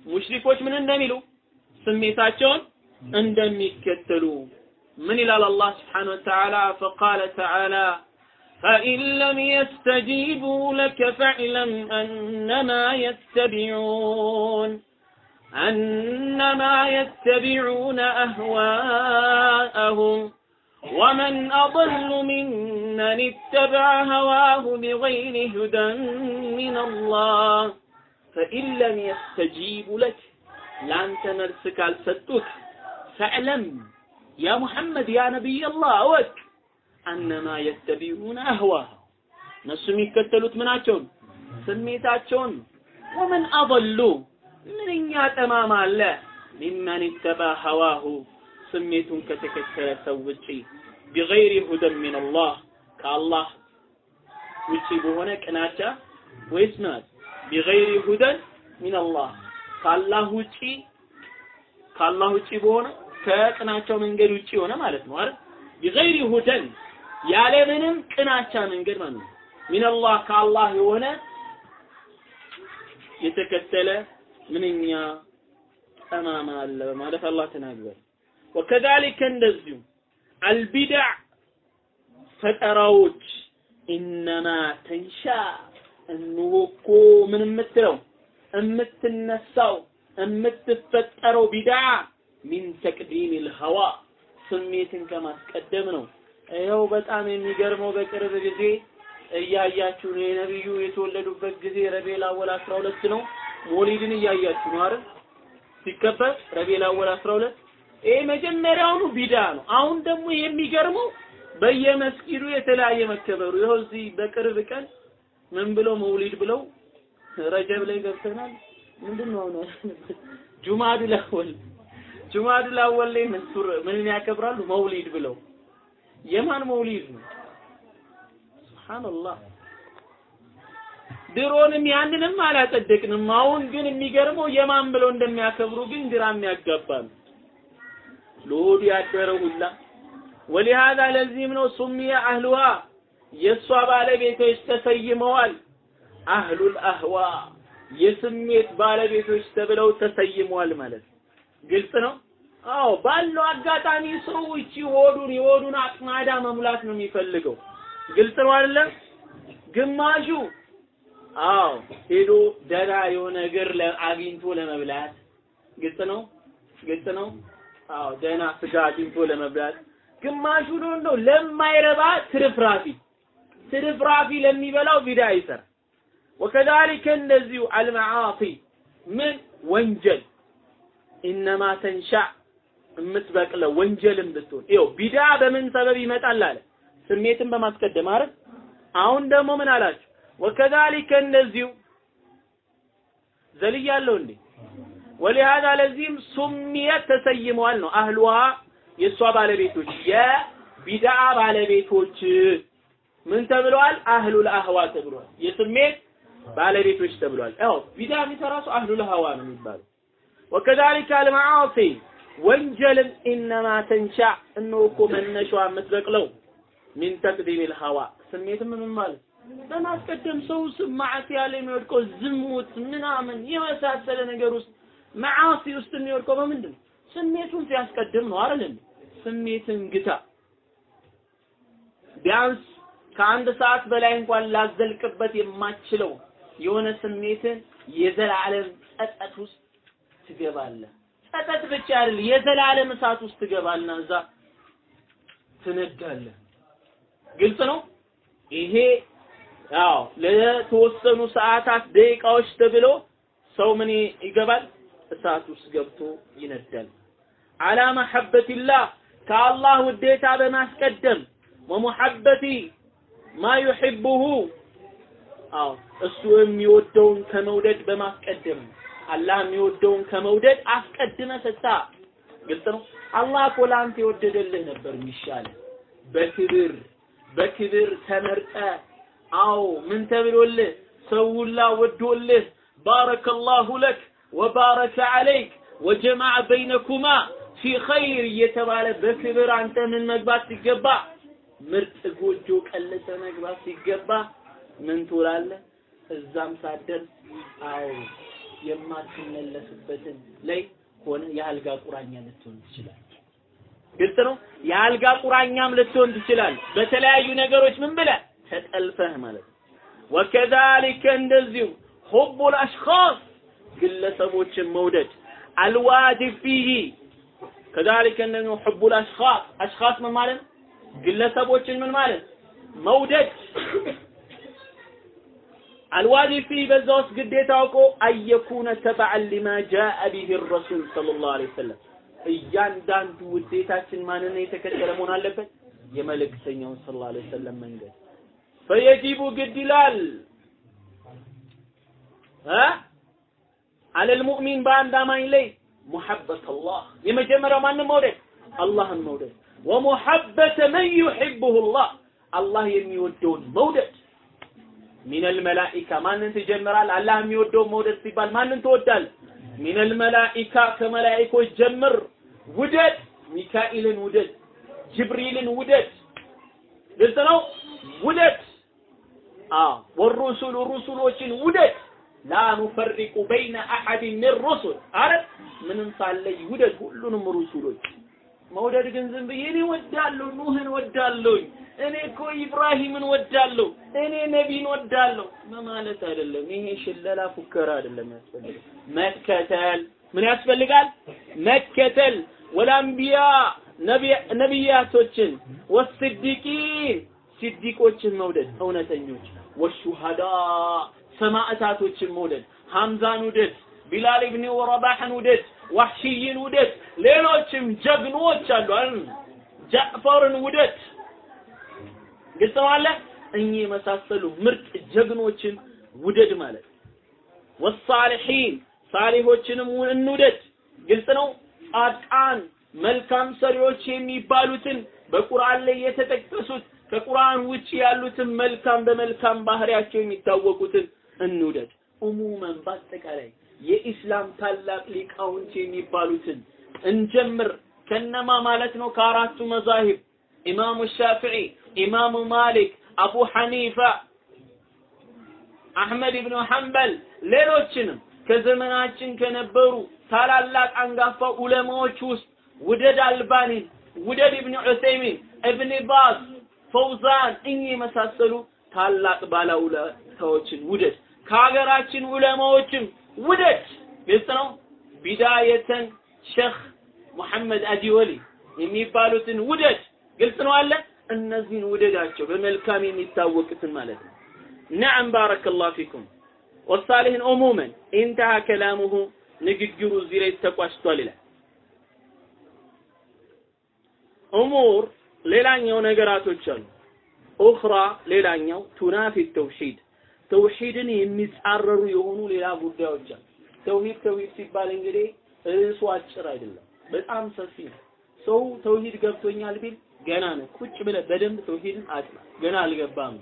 ሙሽሪኮች ምን እንደሚሉ ስሜታቸውን እንደሚከተሉ ምን ይላል አላህ ስብሓነሁ ወተዓላ ፈቃለ ተዓላ فإن لم يستجيبوا لك فاعلم أنما يتبعون أنما يتبعون أهواءهم ومن أضل ممن اتبع هواه بغير هدى من الله فإن لم يستجيبوا لك ላንተ መልስ ካልሰጡት ፈዕለም ያ ሙሐመድ ያ ነቢይ እወቅ። አነማ የተቢዑነ አህዋህ እነሱ የሚከተሉት ምናቸውን? ስሜታቸውን። ወመን አበሉ ምንኛ ጠማማ አለ። ሚመን ተባ ሀዋሁ ስሜቱን ከተከተለ ሰው ውጪ። ቢገይሪ ሁደን ምን ከአላህ ውጪ በሆነ ቅናቻ ወይስ ናት ቢገይሪ ሁደን ምን ከአላህ ውጪ ከአላህ ውጪ በሆነ ከቅናቻው መንገድ ውጪ ሆነ ማለት ነው አይደል ቢገይሪ ሁደን ያለ ምንም ቅናቻ መንገድ ማለት ነው ሚነላህ ከአላህ የሆነ የተከተለ ምንኛ ጠማማ አለ በማለት አላህ ተናግሯል። ወከዛሊከ እንደዚሁ አልቢድዕ ፈጠራዎች ኢነማ ተንሻ እንሆ እኮ ምን የምትለው የምትነሳው የምትፈጠረው ቢድዓ ሚን ተቅዲም ልሀዋ ስሜትን ከማስቀደም ነው። ይኸው በጣም የሚገርመው በቅርብ ጊዜ እያያችሁ ነው። የነብዩ የተወለዱበት ጊዜ ረቢዑል አወል 12 ነው። ሞሊድን እያያችሁ ነው አይደል? ሲከበር ረቢዑል አወል 12 ይሄ መጀመሪያውኑ ቢዳ ነው። አሁን ደግሞ የሚገርመው በየመስጊዱ የተለያየ መከበሩ ይኸው እዚህ በቅርብ ቀን ምን ብለው መውሊድ ብለው ረጀብ ላይ ገብተናል። ምንድን ነው አሁን ጁማዱል አወል ጁማዱል አወል ላይ ምን ምን ያከብራሉ? መውሊድ ብለው የማን መውሊድ ነው? ሱብሃንአላህ ድሮንም ያንንም አላጸደቅንም። አሁን ግን የሚገርመው የማን ብለው እንደሚያከብሩ ግን ግራ የሚያጋባ ነው። ለሆዱ ያደረው ሁላ ወሊሃዛ ለዚህም ነው ሱሚየ አህልዋ የእሷ ባለቤቶች ተሰይመዋል። አህሉል አህዋ የስሜት ባለቤቶች ተብለው ተሰይመዋል ማለት ግልጽ ነው። አዎ ባለው አጋጣሚ ሰው እቺ ሆዱን የሆዱን አቅማዳ መሙላት ነው የሚፈልገው። ግልጽ ነው አይደለም? ግማሹ አዎ ሄዶ ደህና የሆነ እግር አግኝቶ ለመብላት ግልጽ ነው፣ ግልጽ ነው። አዎ ደህና ስጋ አግኝቶ ለመብላት ግማሹ ነው እንደው ለማይረባ ትርፍራፊ ትርፍራፊ ለሚበላው ቢዳ ይሰራ ወከዛሊከ እንደዚሁ አልመዓሲ ምን? ወንጀል። ኢነማ ተንሻ የምትበቅለው ወንጀልም ብትሆን። ይኸው ቢዳ በምን ሰበብ ይመጣል አለ። ስሜትን በማስቀደም አይደል? አሁን ደግሞ ምን አላችሁ? ወከዛሊከ እንደዚሁ ዘልያለሁ እንዴ? ወሊሃዛ ለዚህም ሱሚየት ተሰይመዋል ነው አህሉሃ የእሷ ባለቤቶች የቢድዓ ባለቤቶች። ምን ተብለዋል? አህሉል አህዋ ተብለዋል። የስሜት ባለቤቶች ተብለዋል። ያው ቢድዓ የሚሰራ አህሉል አህዋ ነው የሚባለው። ወከዛሊከ አልመዓሲ ወንጀልም ኢነማ ተንሻ እነሆ እኮ መነሻዋ የምትበቅለው ሚን ተቅዲሚል ሀዋ ስሜትም ምን ማለት በማስቀደም ሰው ስም ማዕሲያ ላይ የሚወድቀው ዝሙት ምናምን የመሳሰለ ነገር ውስጥ መዓሲ ውስጥ የሚወድቀው በምንድን ነው? ስሜቱን ሲያስቀድም ነው አይደል? ስሜትን ግታ ቢያንስ ከአንድ ሰዓት በላይ እንኳን ላዘልቅበት የማችለው የሆነ ስሜትን የዘላለም ጸጸት ውስጥ ትገባለህ። ጸጸት ብቻ አይደል የዘላለም እሳት ውስጥ ትገባልና እዛ ትነዳለህ። ግልጽ ነው። ይሄ ያው ለተወሰኑ ሰዓታት ደቂቃዎች ተብሎ ሰው ምን ይገባል? እሳት ውስጥ ገብቶ ይነዳል። አላ መሐበቲላህ ከአላህ ውዴታ በማስቀደም ወሙሐበቲ ማ ዩሒቡሁ አዎ። እሱ የሚወደውን ከመውደድ በማስቀደም አላህ የሚወደውን ከመውደድ አስቀድመ ስታ። ግልጽ ነው። አላህ እኮ ለአንተ የወደደልህ ነበር የሚሻል። በክብር በክብር ተመርጠ። አዎ ምን ተብሎልህ? ሰው ሁላ ወዶልህ። ባረከላሁ ለክ ወባረከ ዐለይክ ወጀማዕ በይነኩማ ፊ ኸይር እየተባለ በክብር አንተ ምን መግባት ሲገባ ምርጥ ጎጆ ቀለሰ መግባት ሲገባ ምን ትውላለህ? እዛም ሳደርስ አዎ የማትመለስበትን ላይ ሆነ የአልጋ ቁራኛ ልትሆን ትችላለህ። ግልጽ ነው። የአልጋ ቁራኛም ልትሆን ትችላለህ። በተለያዩ ነገሮች ምን ብለህ ተጠልፈህ ማለት ነው። ወከዛሊከ እንደዚሁ ሁቡል አሽኻስ ግለሰቦችን መውደድ አልዋጅብ ፊሂ ከዛሊከ እንደዚሁ ሁቡል አሽኻስ አሽኻስ ምን ማለት ነው? ግለሰቦችን ምን ማለት መውደድ አልዋጅብ ፊሂ በዛ ውስጥ ግዴታ አውቆ አየኩነ ተበዐን ሊማ ጃአ ቢሂ ረሱል ሰለላሁ ዐለይሂ ወሰለም። እያንዳንዱ ውዴታችን ማንን የተከተለ መሆን አለበት? የመልእክተኛውን ሰለላሁ ዐለይሂ ወሰለም መንገድ። ፈየጂቡ ግድ ይላል። እ? አለል ሙእሚን በአንድ አማኝ ላይ ሙሐበት አላህ። የመጀመሪያው ማንን መውደድ? አላህን መውደድ። ወሙሐበተ መን ዩሒቡሁ ላህ አላህ የሚወደውን መውደድ ሚነል መላኢካ ማንን ትጀምራል? አላህ የሚወደውን መውደድ ሲባል ማንን ትወዳል? ሚነል መላኢካ ከመላኢኮች ጀምር ውደድ። ሚካኤልን ውደድ፣ ጅብሪልን ውደድ። ግልጽ ነው። ውደድ። አዎ ሩሱሎችን ውደድ። ላ ኑፈሪቁ በይነ አሐድ ሚን ሩሱል አረ ምንም ሳለይ ውደድ ሁሉንም ሩሱሎች። መውደድ ግን ዝም ብዬ እኔ ወዳለሁ ኑህን ወዳለሁኝ እኔ እኮ ኢብራሂምን ወዳለሁ እኔ ነቢን ወዳለሁ ማለት አይደለም። ይሄ ሽለላ ፉከራ አይደለም ያስፈልጋል። መከተል ምን ያስፈልጋል? መከተል ወልአንቢያ ነቢያቶችን ወስዲቂን ሲዲቆችን መውደድ እውነተኞች፣ ወሹሃዳ ሰማዕታቶችን መውደድ ሐምዛን ውደድ፣ ቢላል ኢብኑ ረባሕን ውደድ፣ ዋሕሽይን ውደድ፣ ሌሎችም ጀግኖች አሉ? ጃዕፈርን ውደድ። ግልጽ ነው አለ እኚህ የመሳሰሉ ምርጥ ጀግኖችን ውደድ ማለት ወሳሊሒን ሳሊሆችንም እንውደድ። ግልጽ ነው። ጻድቃን መልካም ሰሪዎች የሚባሉትን በቁርአን ላይ የተጠቀሱት ከቁርአን ውጪ ያሉትን መልካም በመልካም ባህሪያቸው የሚታወቁትን እንውደድ። ኡሙመን በአጠቃላይ የኢስላም ታላቅ ሊቃውንት የሚባሉትን እንጀምር። ከነማ ማለት ነው? ከአራቱ መዛሂብ ኢማሙ ሻፊዒ፣ ኢማሙ ማሊክ፣ አቡ ሐኒፋ፣ አሕመድ ኢብኑ ሐንበል ሌሎችንም ከዘመናችን ከነበሩ ታላላቅ አንጋፋ ዑለማዎች ውስጥ ውደድ አልባኒን፣ ውደድ ኢብኑ ዑሰይሚን፣ እብን ባዝ፣ ፈውዛን እኚህ የመሳሰሉ ታላቅ ባለውለታዎችን ውደድ። ከሀገራችን ዑለማዎችም ውደድ። ግልጽ ነው። بداية ሼኽ ሙሐመድ አዲወሊ የሚባሉትን ውደድ። ግልጽ ነው አለ። እነዚህን ውደዳቸው በመልካም የሚታወቁትን ማለት ነው። ነዓም ባረከላሁ ፊኩም ወሳሊህን ዑሙመን ኢንተሃ ከላሙሁ ንግግሩ እዚህ ላይ ተቋጭቷል ይላል። ኡሙር ሌላኛው ነገራቶች አሉ። ኡኽራ ሌላኛው ቱናፊ ተውሂድ ተውሂድን የሚጻረሩ የሆኑ ሌላ ጉዳዮች አሉ። ተውሂድ ተውሂድ ሲባል እንግዲህ ርዕሱ አጭር አይደለም፣ በጣም ሰፊ ነው። ሰው ተውሂድ ገብቶኛል ቢል ገና ነው። ቁጭ ብለህ በደንብ ተውሂድን አጥና። ገና አልገባም።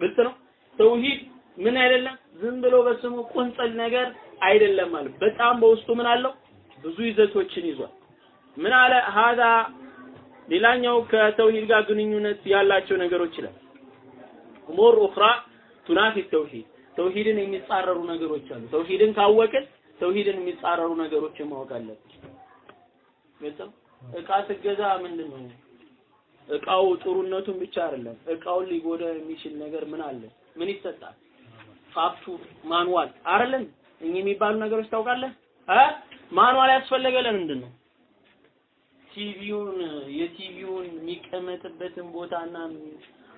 ግልጽ ነው። ተውሂድ ምን አይደለም፣ ዝም ብሎ በስሙ ቁንጽል ነገር አይደለም ማለት በጣም በውስጡ ምን አለው? ብዙ ይዘቶችን ይዟል። ምን አለ ሀዛ ሌላኛው ከተውሂድ ጋር ግንኙነት ያላቸው ነገሮች ይላል ኡሙር ኡኽራ تنافي التوحيد ተውሂድን የሚጻረሩ ነገሮች አሉ። ተውሂድን ካወቅን ተውሂድን የሚጻረሩ ነገሮችን ማወቅ አለብን። ግልጽ ነው። እቃ ስገዛ ምንድን ነው እቃው ጥሩነቱን ብቻ አይደለም፣ እቃውን ሊጎዳ የሚችል ነገር ምን አለ? ምን ይሰጣል? ፋክቱ manual አይደለም እኚህ የሚባሉ ነገሮች ታውቃለህ እ manual ያስፈለገ ለምንድን ነው? TV ውን የ TV ውን የሚቀመጥበትን ቦታና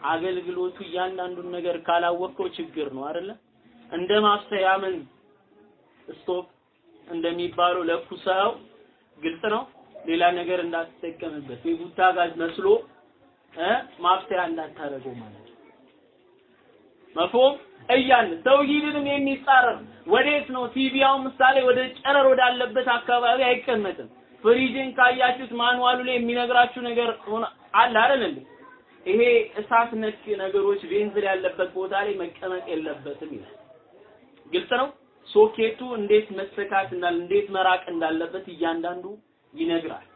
አገልግሎቱ እያንዳንዱን ነገር ካላወቅከው ችግር ነው አይደለ? እንደ ማብሰያ ስቶቭ እንደሚባለው ለኩሰው ግልጽ ነው። ሌላ ነገር እንዳትጠቀምበት የቡታ ጋዝ መስሎ ማብሰያ እንዳታደርገው ማለት ነው። مفهوم እያን ተውሂድንም የሚጻረር ወዴት ነው? ቲቪያው ምሳሌ ወደ ጨረር ወዳለበት አካባቢ አይቀመጥም። ፍሪጅን ካያችሁት manual ኡ ላይ የሚነግራችሁ ነገር አለ አይደል? ይሄ እሳት ነክ ነገሮች ቤንዝል ያለበት ቦታ ላይ መቀመጥ የለበትም ይላል። ግልጽ ነው። ሶኬቱ እንዴት መሰካት እንዳለ እንዴት መራቅ እንዳለበት እያንዳንዱ ይነግራል።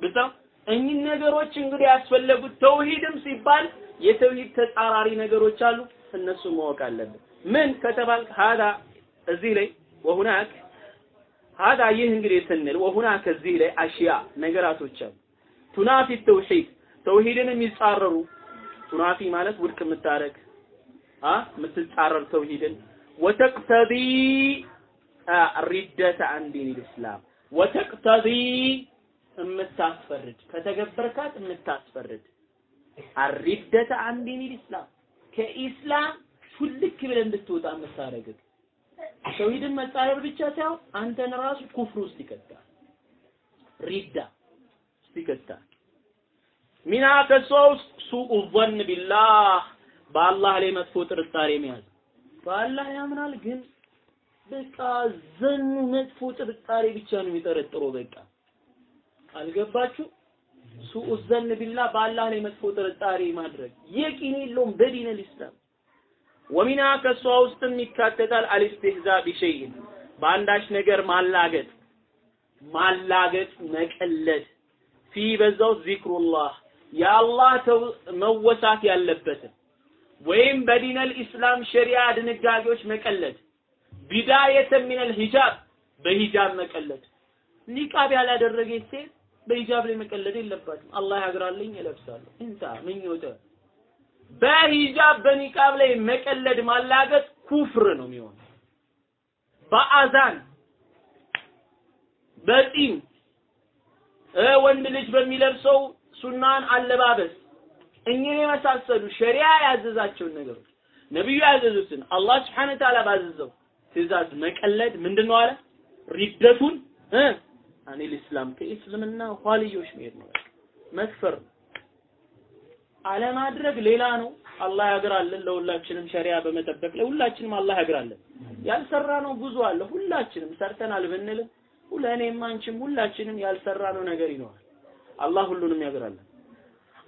ግልጽ ነው። እኚህ ነገሮች እንግዲህ ያስፈለጉት ተውሂድም ሲባል የተውሂድ ተጻራሪ ነገሮች አሉ። እነሱ ማወቅ አለብን። ምን ከተባል ሀዳ እዚህ ላይ ወሁናክ ሀዳ ይህ እንግዲህ ስንል ወሁናከ እዚህ ላይ አሽያ ነገራቶች አሉ። ቱናፊ ተውሂድ ተውሂድን የሚጻረሩ ቱናፊ ማለት ውድቅ የምታረግ አ የምትጻረር ተውሂድን ወተቅተዲ ሪደተ አን ልእስላም ወተቅተዲ የምታስፈርድ ከተገበርካት የምታስፈርድ አሪደተ አን ዲን ልእስላም ከኢስላም ሹልክ ብለህ እንድትወጣ የምታደርግ ተውሂድን መጻረር ብቻ ሳይሆን አንተን ራሱ ኩፍር ውስጥ ይከታል። ሪዳ ውስጥ ይከታል። ሚና ከሷ ውስጥ ሱኡ ظن ቢላህ በአላህ ላይ መጥፎ ጥርጣሬ መያዝ። በአላህ ያምናል ግን በቃ ዘኑ መጥፎ ጥርጣሬ ብቻ ነው የሚጠረጥረው። በቃ አልገባችሁ? ሱኡ ዘን ቢላህ በአላህ ላይ መጥፎ ጥርጣሬ ማድረግ። የቂን የለውም በዲን አልኢስላም። ወሚና ከሷ ውስጥም ይካተታል አልስትህዛ ቢሸይን። በአንዳች ነገር ማላገጥ ማላገጥ መቀለድ። ፊ በዛው ዚክሩላህ የአላህ መወሳት ያለበትን። ወይም በዲነል ኢስላም ሸሪዓ ድንጋጌዎች መቀለድ። ቢዳየተ ሚነል ሂጃብ በሂጃብ መቀለድ። ኒቃብ ያላደረገች ሴት በሂጃብ ላይ መቀለድ የለባትም። አላህ ያግራልኝ እለብሳለሁ እንታ ምኞተ በሂጃብ በኒቃብ ላይ መቀለድ ማላገጥ ኩፍር ነው የሚሆነው። በአዛን በጢም ወንድ ልጅ በሚለብሰው ሱናን አለባበስ እኚህን የመሳሰሉ ሸሪያ ያዘዛቸውን ነገሮች ነብዩ ያዘዙትን አላህ Subhanahu Ta'ala ባዘዘው ትእዛዝ መቀለድ ምንድነው አለ ሪደቱን አኒል እስላም ከእስልምና ኋልዮሽ መሄድ ነው። መክፈር አለማድረግ ሌላ ነው። አላህ ያግራለን ለሁላችንም ሸሪያ በመጠበቅ ለሁላችንም አላህ ያግራለን ያልሰራ ነው ጉዞ አለ ሁላችንም ሰርተናል ብንልም ለእኔም አንቺም ሁላችንም ያልሰራነው ነገር ይኖራል። አላህ ሁሉንም ያግራለን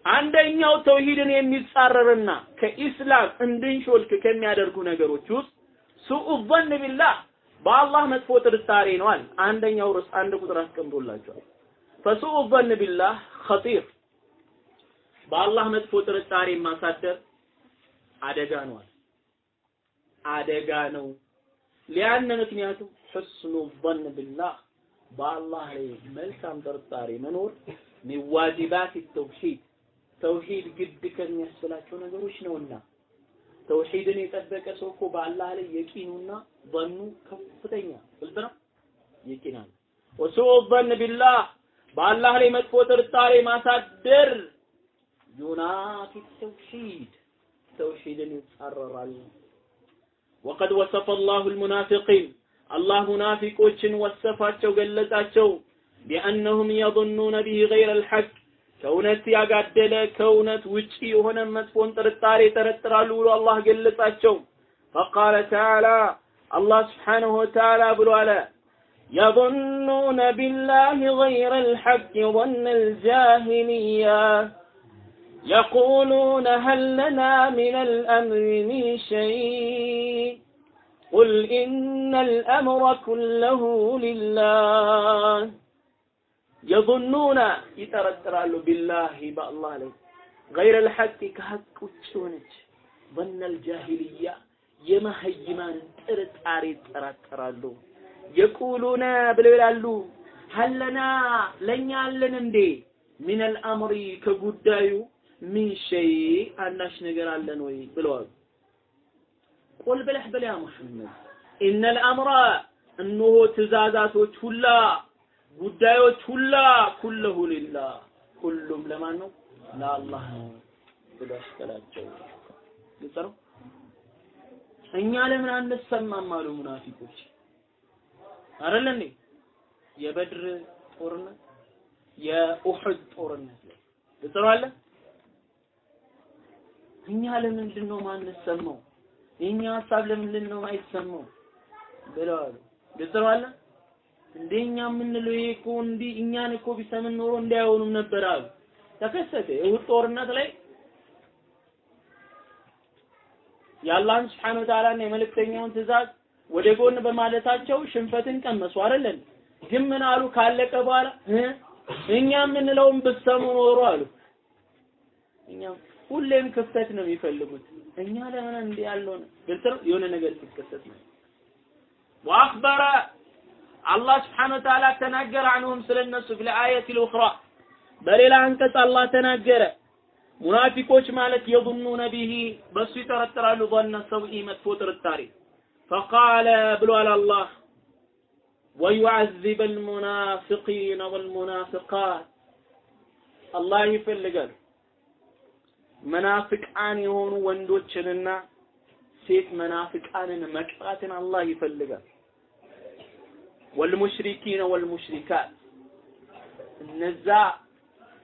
አንደኛው ተውሂድን የሚጻረርና ከኢስላም እንድንሾልክ ከሚያደርጉ ነገሮች ውስጥ ሱኡ ظن ቢላህ በአላህ መጥፎ ጥርጣሬ ነው አለ አንደኛው ርዕስ አንድ ቁጥር አስቀምጦላቸዋል ፈሱኡ ظن ቢላህ ኸጢር በአላህ መጥፎ ጥርጣሬ ማሳደር አደጋ ነው አለ አደጋ ነው ሊያነ ምክንያቱም ሕስኑ ظن ቢላህ በአላህ ላይ መልካም ጥርጣሬ መኖር ሚን ዋጅባት ተውሂድ ተውሂድ ግድ ከሚያስብላቸው ነገሮች ነውና توحيدن يتبقى سوكو بالله عليه يقينونا ظنوا كفتنيا قلتنا يقينا وسوء الظن بالله بالله عليه مدفوع ترتاري ما تدر يناك التوحيد توحيدن يتحرر وقد وصف الله المنافقين الله منافق وصفات وقلتات بأنهم يظنون به غير الحق ከእውነት ያጋደለ ከእውነት ውጪ የሆነ መጥፎን ጥርጣሬ ይጠረጥራሉ ብሎ አላህ ገለጻቸው ፈቃለ ተዓላ አላህ ስብሓንሁ ወተዓላ ብሎ አለ يظنون بالله غير الحق ظن الجاهلية يقولون هل لنا من الأمر من شيء قل إن الأمر كله لله የظኑና ይጠረጥራሉ ቢላሂ በአላህ ላይ ገይረ ልሐቂ ከሐቅ ውጭ የሆነች በነል ጃሂልያ የመሀይማን ጥርጣሬ ይጠራጠራሉ። የቁሉነ ብለው ይላሉ ሀለና ለእኛ አለን እንዴ ሚነል አምሪ ከጉዳዩ ምን ሸይ አናሽ ነገር አለን ወይ ብለዋል። ቁል ብለህ በል ያ ሙሐመድ ኢነል አምራ እነሆ ትእዛዛቶች ሁላ ጉዳዮች ሁላ ኩለሁ ሊላህ ሁሉም ለማን ነው? ለአላህ ነው ብለህ በላቸው። ግልጽ ነው። እኛ ለምን አንሰማም አሉ ሙናፊቆች። አይደል እንዴ? የበድር ጦርነት የኡሑድ ጦርነት ግልጽ ነው አለ እኛ ለምንድን ነው ማንሰማው? የኛ ሀሳብ ለምንድን ነው ማይሰማው? ብለዋል። ግልጽ ነው አለ እንደኛ የምንለው ይሄ እኮ እንዲህ እኛን እኮ ቢሰምን ኖሮ እንዳይሆኑም ነበር አሉ። ተከሰተ። የኡሑድ ጦርነት ላይ የአላህን ስብሐነ ወተዓላና የመልእክተኛውን ትእዛዝ ወደ ጎን በማለታቸው ሽንፈትን ቀመሱ አይደለን? ግን ምን አሉ ካለቀ በኋላ እኛ የምንለውን ብትሰሙ ኖሮ አሉ። እኛም ሁሌም ክፍተት ነው የሚፈልጉት። እኛ ለምን እንዲህ ያልሆነ ግልጽ የሆነ ነገር ሲከሰት ነው። ወአኽበረ አላህ ስብሐነ ወተዓላ ተናገረ አንሁም ስለነሱ ፊል አየቲል ኡኽራ። በሌላ አንቀጽ አላህ ተናገረ። ሙናፊቆች ማለት የظنون به በሱ ይጠረጥራሉ ظن ሰውኢ መጥፎ ጥርጣሬ። فقال ብሏል አላህ ويعذب المنافقين والمنافقات አላህ ይፈልጋል መናፍቃን የሆኑ ወንዶችንና ሴት መናፍቃንን መቅጣትን አላህ ይፈልጋል። ወልሙሽሪኪነ ወልሙሽሪካት እነዛ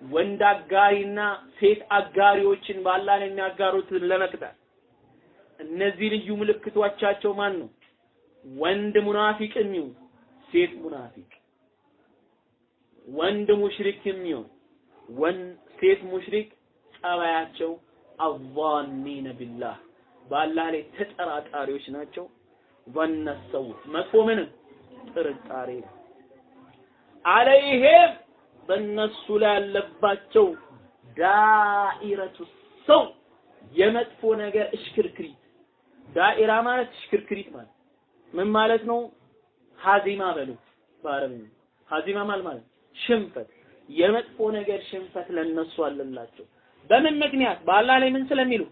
ወንድ አጋሪና ሴት አጋሪዎችን ላይ የሚያጋሩትን ለመቅጣት እነዚህ ልዩ ምልክቶቻቸው ማን ነው? ወንድ ሙናፊቅ የሚሆን ሴት ሙናፊቅ፣ ወንድ ሙሽሪክ የሚሆን ሴት ሙሽሪክ ጸባያቸው አዛኒነ ቢላህ በአላህ ላይ ተጠራጣሪዎች ናቸው። ظن መጥፎ ምንም ጥርጣሬ አለይሄም በእነሱ ላይ ያለባቸው ዳኢረቱ ሰው የመጥፎ ነገር እሽክርክሪት ዳኢራ ማለት እሽክርክሪት ማለት ምን ማለት ነው? ሀዚማ በሉት በአረብኛ ሀዚማ ማለት ማለት ሽንፈት የመጥፎ ነገር ሽንፈት ለነሱ አለላቸው። በምን ምክንያት? በአላህ ላይ ምን ስለሚሉ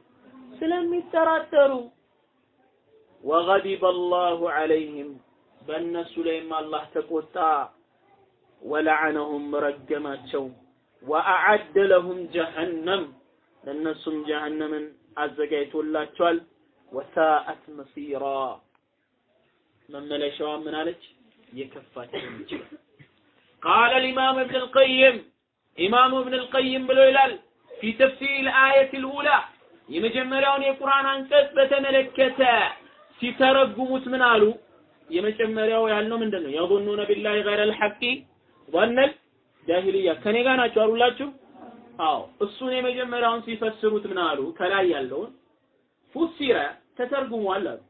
ስለሚጠራጠሩ። ወገዲበ አላሁ ዐለይሂም በእነሱ ላይም አላህ ተቆጣ። ወለዐነሁም ረገማቸው። ወአዐደ ለሁም ጀሀነም ለእነሱም ጀሀነምን አዘጋጅቶላቸዋል። ወሳአት መሲራ መመለሻዋ ምን አለች? የከፋች ነች። ቃለ ልኢማም እብን ልቀይም ኢማሙ እብን ልቀይም ብሎ ይላል ፊ ተፍሲር አየት ልኡላ የመጀመሪያውን የቁርአን አንቀጽ በተመለከተ ሲተረጉሙት ምን አሉ? የመጀመሪያው ያልነው ምንድን ነው? የظنون بالله غير الحق ظن الجاهليه ከኔ ጋር ናቸው አሉላችሁ። አዎ እሱን የመጀመሪያውን ሲፈስሩት ምን አሉ? ከላይ ያለውን ፉሲረ ተተርጉሟል አሉ።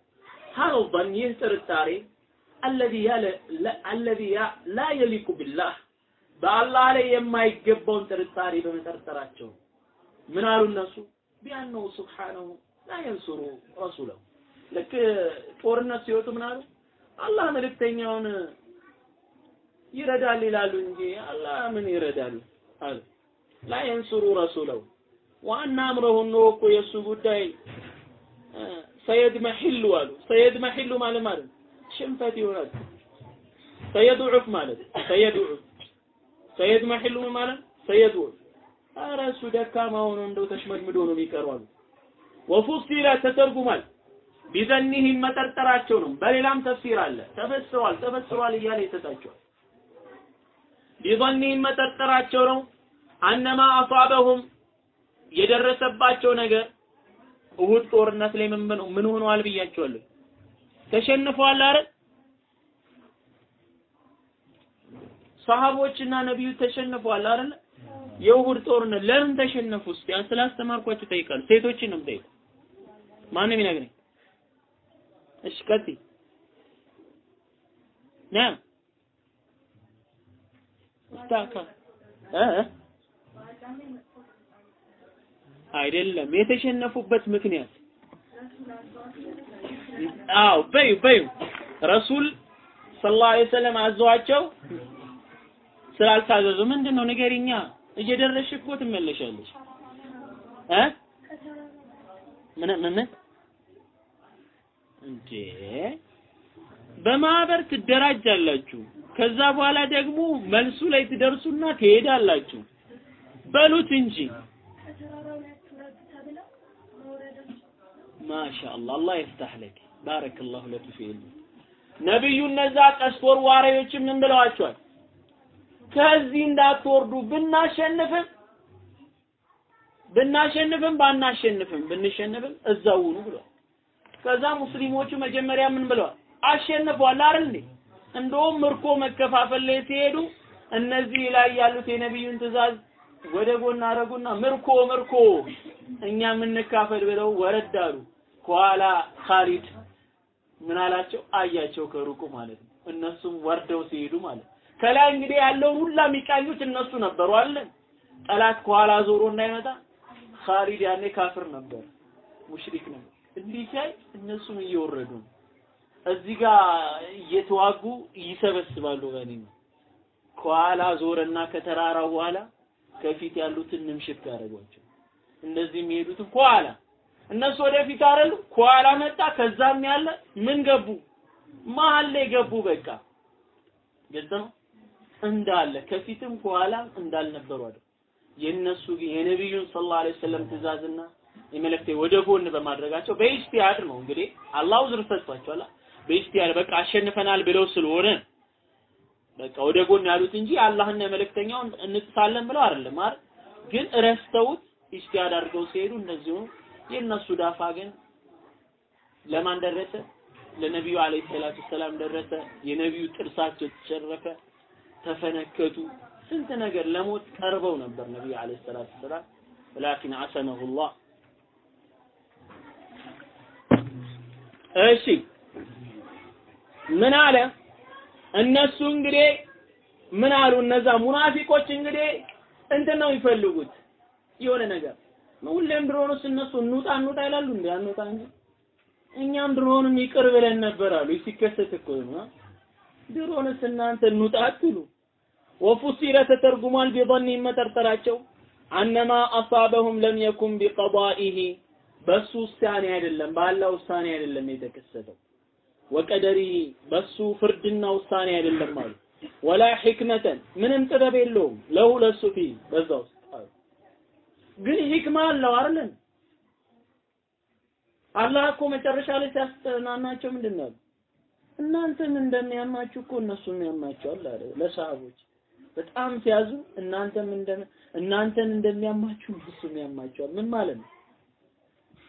هذا الظن ይህ ጥርጣሬ الذي الذي لا يليق بالله በአላህ ላይ የማይገባውን ጥርጣሬ በመጠርጠራቸው ምን አሉ እነሱ ቢያነው ሱብሓነሁ ላ የንሱሩ ረሱለሁ ልክ ጦርነት ሲወጡ ምን አሉ አላህ መልእክተኛውን ይረዳል ይላሉ እንጂ አላህ ምን ይረዳል? አሉ ላ የንሱሩ ረሱለሁ ዋና አምረሁ ነው እኮ የእሱ ጉዳይ ሰየድ መሒሉ አሉ። ሰየድ መሒሉ ማለት ማለት ሽንፈት ይሆናል። ሰየድዑፍ ማለት ሰየድዑፍ ሰየድ መሒሉ ማለት? ሰየድዑፍ ኧረ እሱ ደካማ ሆኖ እንደው ተሽመድምዶ ነው የሚቀሩ አሉ። ወፉሲለ ተተርጉሟል ቢዘኒህም መጠርጠራቸው ነው በሌላም ተፍሲር አለ ተፈስሯል ተፈስሯል እያለ ይሰጣቸዋል ቢዘኒህም መጠርጠራቸው ነው አነማ አሷበሁም የደረሰባቸው ነገር እሁድ ጦርነት ላይ ምን ሆነዋል ብያቸዋለሁ ተሸንፈዋል አይደል ሰሃቦችና ነቢዩ ተሸንፈዋል አይደል? የውሁድ ጦርነት ለምን ተሸነፉ? እስቲ ስላስተማርኳችሁ ጠይቃለሁ። ሴቶችን ነው ማንም ይነግረኝ። እሺ ቀጥይ። ና። እስታካ እ አይደለም የተሸነፉበት ምክንያት። አዎ በዩ በዩ። ረሱል ሰለላሁ ዐለይሂ ወሰለም አዘዋቸው። ስላልታዘዙ ምንድን ነው ንገሪኛ እየደረስሽ እኮ ትመለሻለሽ። እ? ምን ምን እንዴ? በማህበር ትደራጃላችሁ ከዛ በኋላ ደግሞ መልሱ ላይ ትደርሱና ትሄዳላችሁ። በሉት እንጂ። ማሻአላህ አላህ ይፍታህ ለክ። ባረከላሁ ለክ ፊ ነብዩ እነዛ ቀስት ወርዋሪዎችም ምን ብለዋቸዋል? ከዚህ እንዳትወርዱ ብናሸንፍም ብናሸንፍም ባናሸንፍም ብንሸንፍም እዛው ሁኑ ብለዋል ከዛ ሙስሊሞቹ መጀመሪያ ምን ብለዋል አሸንፈዋል አይደል እንዴ እንደውም ምርኮ መከፋፈል ላይ ሲሄዱ እነዚህ ላይ ያሉት የነቢዩን ትእዛዝ ወደ ጎን አረጉና ምርኮ ምርኮ እኛ የምንካፈል ብለው ወረድ አሉ። ከኋላ ካሊድ ምን አላቸው? አያቸው ከሩቁ ማለት ነው። እነሱም ወርደው ሲሄዱ ማለት ከላይ እንግዲህ ያለውን ሁላ የሚቃኙት እነሱ ነበሩ አለ ጠላት ከኋላ ዞሮ እንዳይመጣ ካሊድ ያኔ ካፍር ነበር፣ ሙሽሪክ ነበር። እንዲህ ሲያይ እነሱም እየወረዱ ነው። እዚህ ጋር እየተዋጉ ይሰበስባሉ ገኒም ከኋላ ዞረና ከተራራው በኋላ ከፊት ያሉትን ንምሽት ያደረጓቸው እንደዚህ የሚሄዱትን ከኋላ እነሱ ወደፊት አይደሉ? ከኋላ መጣ ከዛም ያለ ምን ገቡ? መሀል ላይ ገቡ በቃ። ነው? እንዳለ ከፊትም ከኋላ እንዳልነበሩ አይደል የነሱ የነቢዩን صلى الله عليه وسلم ትእዛዝና የመለክቴ ወደ ጎን በማድረጋቸው በ اجتهاد ነው እንግዲህ አላህ عذر ሰጥቷቸዋል። በ اجتهاد በቃ አሸንፈናል ብለው ስለሆነ በቃ ወደ ጎን ያሉት እንጂ አላህና መልእክተኛውን እንጥሳለን ብለው አይደለም አይደል? ግን ረስተውት اجتهاد አድርገው ሲሄዱ እነዚሁ የእነሱ ዳፋ ግን ለማን ደረሰ? ለነቢዩ عليه الصلاة والسلام ደረሰ። የነቢዩ ጥርሳቸው ተሸረፈ፣ ተፈነከቱ። ስንት ነገር ለሞት ቀርበው ነበር ነቢዩ አለይሂ ሰላቱ ሰላም ወላኪን አሰመሁላህ እሺ። ምን አለ? እነሱ እንግዲህ ምን አሉ? እነዛ ሙናፊቆች እንግዲህ እንትን ነው የሚፈልጉት የሆነ ነገር። ሁሌም ድሮንስ እነሱ እንውጣ እንውጣ ይላሉ እንዴ? አንውጣ እንጂ። እኛም ድሮንም ይቅር ብለን ነበር አሉ። ሲከሰት እኮ ነው። ድሮንስ እናንተ እንውጣ አትሉ? ወፉሲረ ተተርጉሟል ቢظن መጠርጠራቸው አነማ አሳበሁም ለም የኩን ቢቀዳኢሂ በሱ ውሳኔ አይደለም በአላህ ውሳኔ አይደለም የተከሰተው። ወቀደሪሂ በሱ ፍርድና ውሳኔ አይደለም አሉ። ወላ ሕክመተን ምንም ጥበብ የለውም። ለሁ ለሱ ፊ በዛ ውስጥ ግን ሂክማ አለው አይደል? አላህ እኮ መጨረሻ ላይ ሲያስጠናናቸው ምንድን ነው? እናንተን እንደሚያማችሁ እኮ እነሱም ያማቸዋል አለ ለሰሃቦች። በጣም ሲያዙ እናንተም እንደ እናንተን እንደሚያማችሁ እነሱም ያማቸዋል ምን ማለት ነው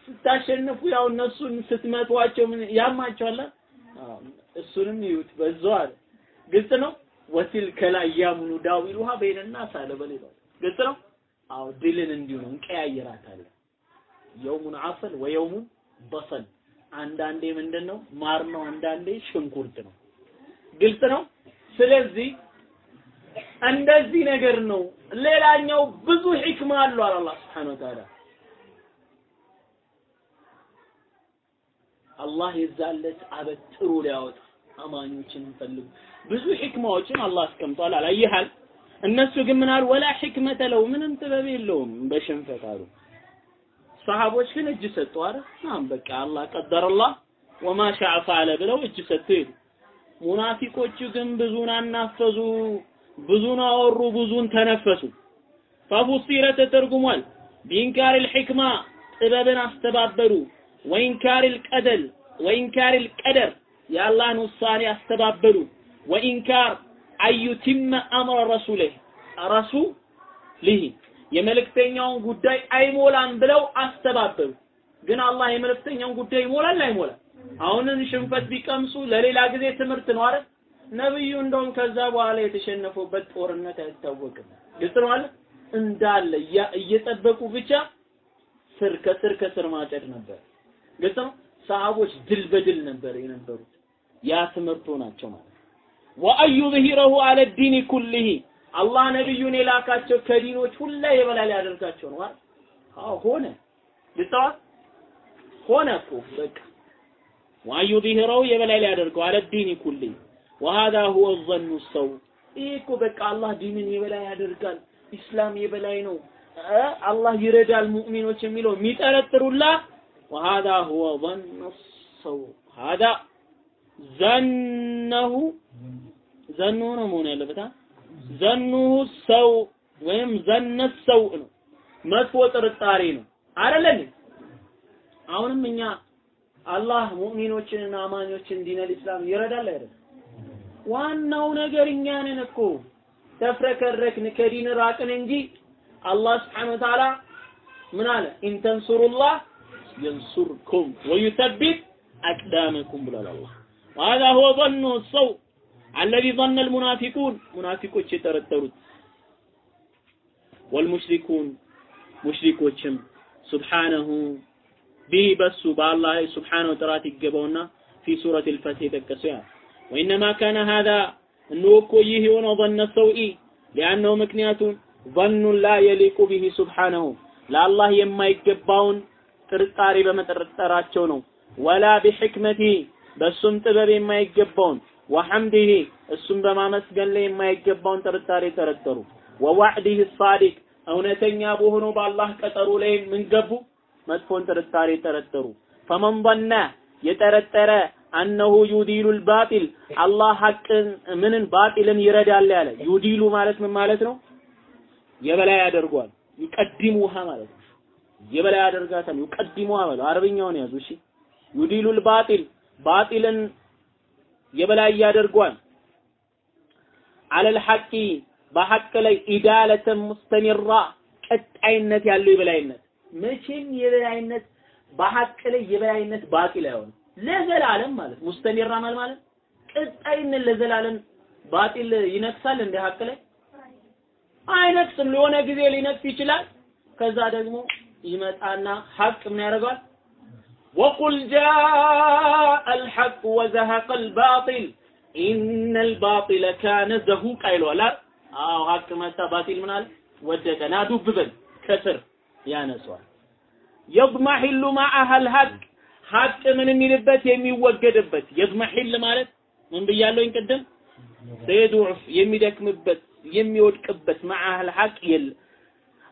ስታሸንፉ ያው እነሱን ስትመቷቸው ምን ያማቸዋል? እሱንም ይዩት። በዛው አለ። ግልጽ ነው? ወቲልከ ለአያሙ ኑዳዊሉሃ በይነናስ አለ በሌላ ግልጽ ነው? አዎ ድልን እንዲሁ ነው። እንቀያየራታለን። የውሙን አሰል ወየውሙን በሰል። አንዳንዴ ምንድን ነው ማር ነው። አንዳንዴ ሽንኩርት ነው። ግልጽ ነው? ስለዚህ እንደዚህ ነገር ነው። ሌላኛው ብዙ ሂክማ አለው አለ አላህ Subhanahu Wa Ta'ala አላህ የዛለት አበጥሩ ሊያወጣ አማኞችን ፈልጉ። ብዙ ሂክማዎችን አላህ አስቀምጧል። አላየሃል? እነሱ ግን አሉ? ወላ ሂክመተ ለው ምንም ጥበብ የለውም በሽንፈት አሉ። ሰሃቦች ግን እጅ ሰጡ አይደል? ናም በቃ አላህ ቀደረላህ ወማ ሻአ ፈዓለ ብለው እጅ ሰጡ ሄዱ ሙናፊቆቹ ግን ብዙን አናፈዙ ብዙን አወሩ ብዙን ተነፈሱ። ፈፉሲረ ተተርጉሟል። ቢንካር ልሕክማ ጥበብን አስተባበሉ ወኢንካር ልቀደል ወኢንካር ልቀደር የአላህን ውሳኔ አስተባበሉ። ወኢንካር አዩቲመ አምረ ረሱልህ ረሱልህ የመልእክተኛውን ጉዳይ አይሞላም ብለው አስተባበሉ። ግን አላህ የመልእክተኛውን ጉዳይ ይሞላል አይሞላም? አሁንን ሽንፈት ቢቀምሱ ለሌላ ጊዜ ትምህርት ነው አይደል? ነብዩ እንደውም ከዛ በኋላ የተሸነፉበት ጦርነት አይታወቅም። ግልጽ ነው አለ እንዳለ እየጠበቁ ብቻ ስር ከስር ከስር ማጨድ ነበር። ግልጽ ነው። ሰሃቦች ድል በድል ነበር የነበሩት። ያ ትምህርቱ ናቸው ማለት ليظهره على الدين كله አላህ ነብዩን የላካቸው ከዲኖች ሁላ የበላይ ያደርጋቸው ነው አይደል? አዎ ሆነ። ግልጽዋል ሆነ እኮ በቃ ليظهره የበላይ ያደርገው على الدين كله وهذا هو ظن السوء ይሄ እኮ በቃ አላህ ዲንን የበላይ ያደርጋል፣ ኢስላም የበላይ ነው፣ አላህ ይረዳል ሙእሚኖች የሚለው የሚጠረጥሩላ وهذا هو ظن السوء هذا ዘነሁ ዘኑ ነው መሆን ያለበት ዘኑሁ ሰው ወይም ዘነ ሰው ነው መጥፎ ጥርጣሬ ነው አይደለም አሁንም እኛ አላህ ሙእሚኖችንና አማኞችን ዲነል ኢስላም ይረዳል አይደል ዋናው ነገር እኛ ነን እኮ ተፍረከረክን ከዲን ራቅን እንጂ አላህ ስብሐነ ወተዓላ ምን አለ ኢንተንሱሩላህ ينصركم ويثبت أقدامكم بلال الله وهذا هو ظن الصوت الذي ظن المنافقون منافقون يترترون والمشركون مشركوችም سبحانه به بس بالله سبحانه وتعالى يجبونا في سورة الفتح تكسوا وإنما كان هذا النوكو يهون ظن السوء لأنه مكنيات ظن لا يليق به سبحانه لا الله يما يجبون ጥርጣሬ በመጠረጠራቸው ነው። ወላ ቢሕክመቲህ በሱም ጥበብ የማይገባውን ወሐምዲህ እሱም በማመስገን ላይ የማይገባውን ጥርጣሬ ጠረጠሩ ወዋዕዲህ ሳዲቅ እውነተኛ በሆነው በአላህ ቀጠሩ ላይ ምን ገቡ? መጥፎን ጥርጣሬ ጠረጠሩ ፈመን ظن የጠረጠረ አነሁ ዩዲሉ ልባጢል አላህ ሐቅን ምንን ባጢልን ይረዳል ያለ። ዩዲሉ ማለት ምን ማለት ነው? የበላይ ያደርጓል። ይቀድሙሃ ማለት ነው የበላይ ያደርጋታል ይቀድሙሃ ማለት አረብኛውን ያዙ። እሺ። ዩዲሉ ልባጢል ባጢልን የበላይ ያደርጓል። አለል ሐቂ በሐቅ ላይ ኢዳለተን ሙስተሚራ ቀጣይነት ያለው የበላይነት። መቼም የበላይነት በሐቅ ላይ የበላይነት ባጢል አይሆንም። ለዘላለም ማለት ሙስተሚራ ማለት ማለት ቀጣይነት ለዘላለም ባጢል ይነግሳል እንደ ሐቅ ላይ? አይነግስም ለሆነ ጊዜ ሊነግስ ይችላል። ከዛ ደግሞ ይመጣና ሐቅ ምን ያደርገዋል? ወቁል ጃአ አልሐቅ ወዘሀቀ አልባጢል ኢነ አልባጢለ ካነ ዘሁቃ ይለዋል። አዎ ሐቅ መጣ፣ ባጢል ምን አለ ወደቀ፣ ናዱብ በል ከስር ያነሷል። የድመሒሉ ማዐሃ አልሐቅ ሐቅ ምን የሚልበት የሚወገድበት የድመሒል ማለት ምን ብያለሁኝ ቅድም ሰይዱፍ የሚደክምበት የሚወድቅበት መዐሃል ሐቅ የለ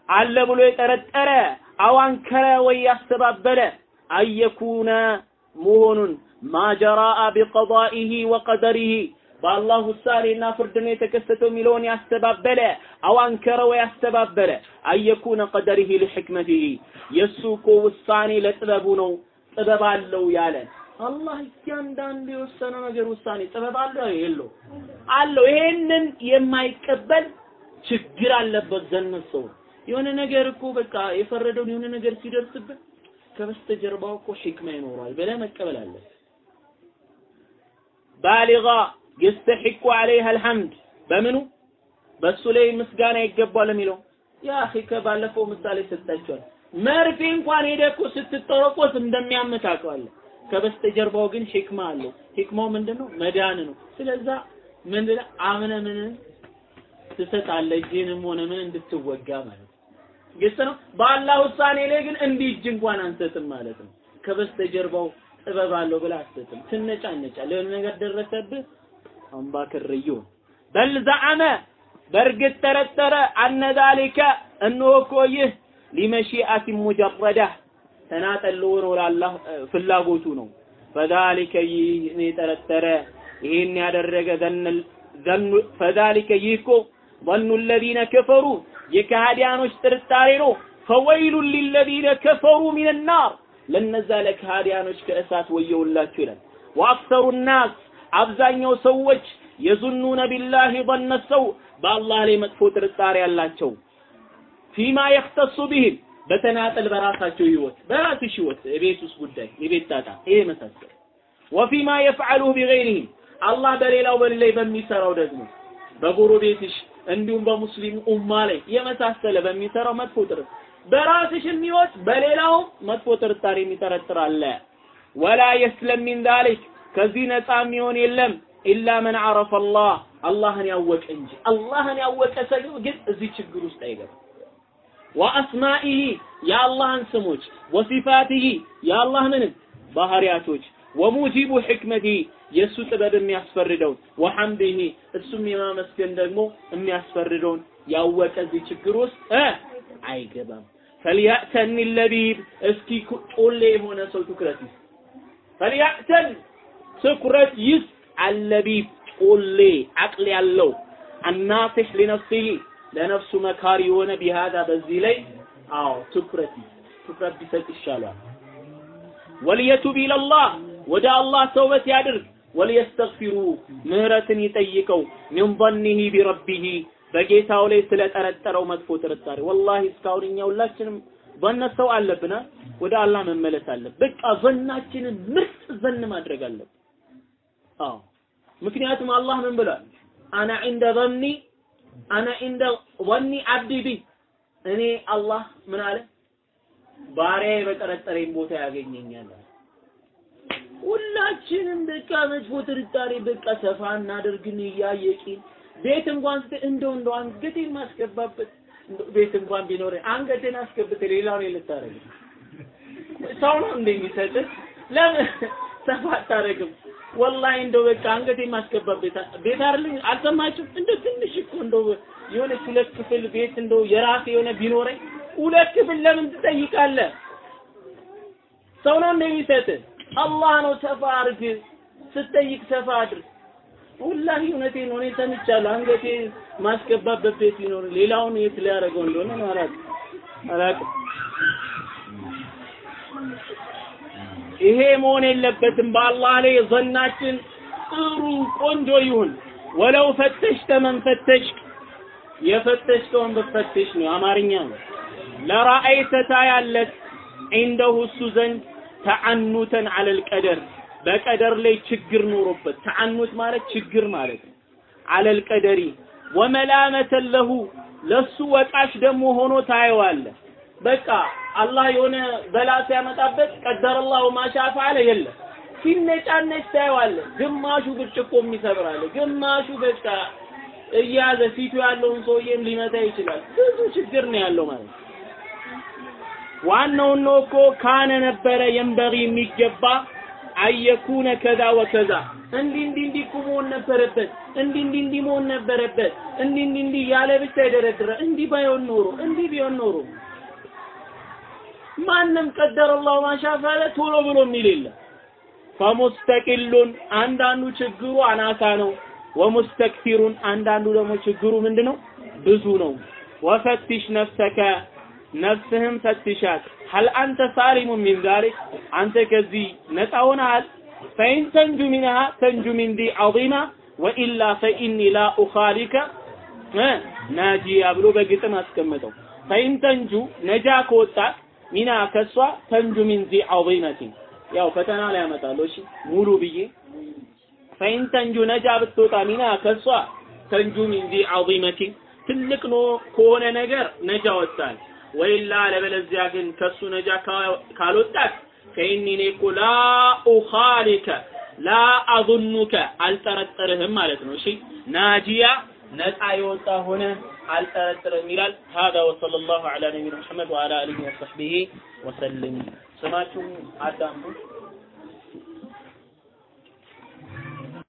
አለ ብሎ የጠረጠረ አዋንከረ ወይ ያስተባበለ አየኩነ መሆኑን ማጀራአ ቢቀዳኢሂ ወቀደሪሂ በአላህ ውሳኔና ፍርድ ነው የተከሰተው የሚለውን ያስተባበለ አዋንከረ ወይ ያስተባበለ አየኩነ ቀደሪሂ ሊሕክመቲሂ የእሱ እኮ ውሳኔ ለጥበቡ ነው። ጥበብ አለው ያለ አላህ እያንዳንዱ የወሰነው ነገር ውሳኔ ጥበብ አለው የለው አለው። ይሄንን የማይቀበል ችግር አለበት ዘነት ሰው የሆነ ነገር እኮ በቃ የፈረደውን የሆነ ነገር ሲደርስበት ከበስተጀርባው እኮ ሒክማ ይኖረዋል ብለህ መቀበል አለ ባሊጋ የስተሒቁ ዐለይሃ አልሐምድ በምኑ? በሱ ላይ ምስጋና ይገባል የሚለው። ያ አኺ ከባለፈው ምሳሌ ሰጣችኋል መርፌ እንኳን ሄደህ እኮ ስትጠረቆስ እንደሚያምህ ታውቀዋለህ ከበስተጀርባው ግን ሒክማ አለው። ሒክማው ምንድነው? መዳን ነው። ስለዛ ምንድን አምነህ ምን ትሰጣለህ? እጅህንም ሆነ ምን እንድትወጋ ማለት ግልጽ ነው በአላህ ውሳኔ ላይ ግን እንዲህ እጅ እንኳን አንሰጥም ማለት ነው ከበስተጀርባው ጥበብ አለው ብለህ አትሰጥም ትነጫነጫለህ የሆነ ነገር ደረሰብህ አምባክርዩ በል ዘዐመ በእርግጥ ጠረጠረ አነ ዛሊከ እነሆ እኮ ይህ ሊመሺአት ሙጀረዳ ተናጠል ሆኖ ላላህ ፍላጎቱ ነው ፈዛሊከ ይህን የጠረጠረ ይህን ያደረገ ዘኑ ፈዛሊከ ይህ እኮ ظن الذين كفروا የከሃዲያኖች ጥርጣሬ ነው። ፈወይሉ ሊለዚነ ከፈሩ ሚን ናር ለነዛ ለከሃዲያኖች ከእሳት ወየውላችሁ ይላል። ወአክሰሩ ናስ አብዛኛው ሰዎች የዙኑነ ቢላሂ ظن ሰው በአላህ ላይ መጥፎ ጥርጣሬ ያላቸው ፊማ የክተሱ ቢህም በተናጠል በራሳቸው ህይወት በራስሽ ህይወት የቤት ውስጥ ጉዳይ የቤት ጣጣ ይሄ መሳሰል። ወፊማ የፍዓሉሁ ቢገይሪህም አላህ በሌላው በሌላ በሚሰራው ደግሞ በጎረቤትሽ እንዲሁም በሙስሊም ኡማ ላይ የመሳሰለ በሚሰራው መጥፎ ጥርጣሬ በራስሽም ህይወት በሌላውም መጥፎ ጥርጣሬ የሚጠረጥር አለ። ወላ የስለም ዛሊክ ከዚህ ነፃ የሚሆን የለም ኢላ መን አረፈ አላህ አላህን ያወቀ እንጂ አላህን ያወቀ ሰው ግን እዚህ ችግር ውስጥ አይገባም። ወአስማኢሂ የአላህን ስሞች ወሲፋቲሂ የአላህ ምንም ባህሪያቶች ወሙጂቡ ሕክመቲሂ የእሱ ጥበብ የሚያስፈርደውን ወሐምዲሂ እሱም የማመስገን ደግሞ የሚያስፈርደውን ያወቀ እዚህ ችግር ውስጥ አይገባም። ፈልያእተኒ ለቢብ እስኪ ጮሌ የሆነ ሰው ትኩረት ይስጥ። ፈልያእተን ትኩረት ይስጥ አለቢብ ጮሌ አቅል ያለው አናፊሕ ሊነፍሲሂ ለነፍሱ መካሪ የሆነ ቢሃዳ በዚህ ላይ አዎ ትኩረት ትኩረት ቢሰጥ ይሻላል። وليتب إلى الله ወደ አላህ ተውበት ያድርግ። ወልየስተግፊሩ ምህረትን ይጠይቀው። ሚን ظنه بربه በጌታው ላይ ስለጠረጠረው መጥፎ ጥርጣሬ። ወላሂ እስካሁን እኛ ሁላችንም ظن ሰው አለብና ወደ አላህ መመለስ አለብን። በቃ ظናችንን ምርጥ ዘን ማድረግ አለብን። አዎ። ምክንያቱም አላህ ምን ብሏል? አና ዒንደ ظኒ አና ዒንደ ظኒ ዓብዲ ቢ። እኔ አላህ ምን አለ? ባሪያዬ በጠረጠረኝ ቦታ ያገኘኛል ሁላችንም በቃ መጥፎ ጥርጣሬ በቃ ሰፋ እናደርግን እያየቂን ቤት እንኳን እንደው እንደው አንገቴን ማስገባበት ቤት እንኳን ቢኖር አንገቴን አስገብተ ሌላው ላይ ልታረግ ሰው ነው እንደሚሰጥህ ለምን ሰፋ አታረግም? ወላሂ እንደው በቃ አንገቴን ማስገባበት ቤት አይደል አልሰማችሁም? እንደው ትንሽ እኮ እንደው የሆነች ሁለት ክፍል ቤት እንደው የራሴ የሆነ ቢኖረኝ ሁለት ክፍል ለምን ትጠይቃለህ? ሰው ነው እንደሚሰጥህ አላህ ነው ሰፋ አድርግ ስትጠይቅ ሰፋ አድርግ። ወላሂ እውነቴን ነው። እኔ ሰምቻለሁ። አንገቴ ማስገባበት ቤት ቢኖር ሌላውን የት ሊያደርገው እንደሆነ ነው አላውቅም አላውቅም። ይሄ መሆን የለበትም። በአላህ ላይ ዘናችን ጥሩ ቆንጆ ይሁን። ወለው ፈተሽ ተመን ፈተሽ የፈተሽከውን ብትፈትሽ ነው አማርኛ ነው። ለራአይተ ታያለህ ዒንደሁ እሱ ዘንድ ተዓኑተን አለል ቀደር በቀደር ላይ ችግር ኖሮበት ተዓኑት ማለት ችግር ማለት አለል ቀደሪ ወመላመተን ለሁ ለሱ ወቃሽ ደግሞ ሆኖ ታየዋለህ። በቃ አላህ የሆነ በላ ሲያመጣበት ቀደረላሁ ማሻ ፈዓለ የለም ሲነጫነጭ ታየዋለህ። ግማሹ ብርጭቆ የሚሰብራል፣ ግማሹ በቃ እያዘ ፊቱ ያለውን ሰውዬም ሊመታ ይችላል። ብዙ ችግር ነው ያለው ማለት ነው። ዋናው ነው እኮ ካነ ነበረ የንበሪ የሚገባ አየኩነ ከዛ ወከዛ እንዲህ እንዲህ እንዲህ እኮ መሆን ነበረበት፣ እንዲህ እንዲህ እንዲህ መሆን ነበረበት፣ እንዲህ እንዲህ እንዲህ ያለ ብቻ ይደረድረ እንዲህ ባይሆን ኖሮ እንዲህ ቢሆን ኖሮ ማንም ቀደረ አላሁ ማሻፈለ ቶሎ ብሎ የሚል የለም። ፈሙስተቂሉን አንዳንዱ ችግሩ አናሳ ነው። ወሙስተክፊሩን አንዳንዱ ደግሞ ችግሩ ምንድነው ብዙ ነው። ወፈትሽ ነፍሰከ ነፍስህም ፈትሻት። ሀል አንተ ሳሊሙ ሚን ዛሊክ አንተ ከዚህ ነፃ ሆነሃል። ፈኢን ተንጁ ሚንሃ ተንጁ ሚን ዐዚማ ወኢላ ፈኢኒ ላ ኡኻሊከ። ناجيا ብሎ በግጥም አስቀመጠው። فإن تنج ነጃ ከወጣት منها ከሷ تنج من ذي عظيمة። ያው ፈተና ላይ ያመጣለሁ እሺ ሙሉ ብዬ። فإن تنج ነጃ ብትወጣ منها ከሷ تنج من عظيمة። ትልቅ ነው ከሆነ ነገር ነጃ ወጣል وإلا ለበለዚያ ግን ከሱ ነጃ ካልወጣት فإني እኔ እኮ لا إخالك لا أظنك አልጠረጠርህም ማለት ነው። እሺ ናጂያ ነፃ የወጣ ሆነ አልጠረጥርህም ይላል። ሀዛ ወሰለ ዐላ ነቢይና ሙሐመድ ወዐላ አሊሂ ወሰሕቢሂ ወሰልም። ስማችሁም አዳምጡ።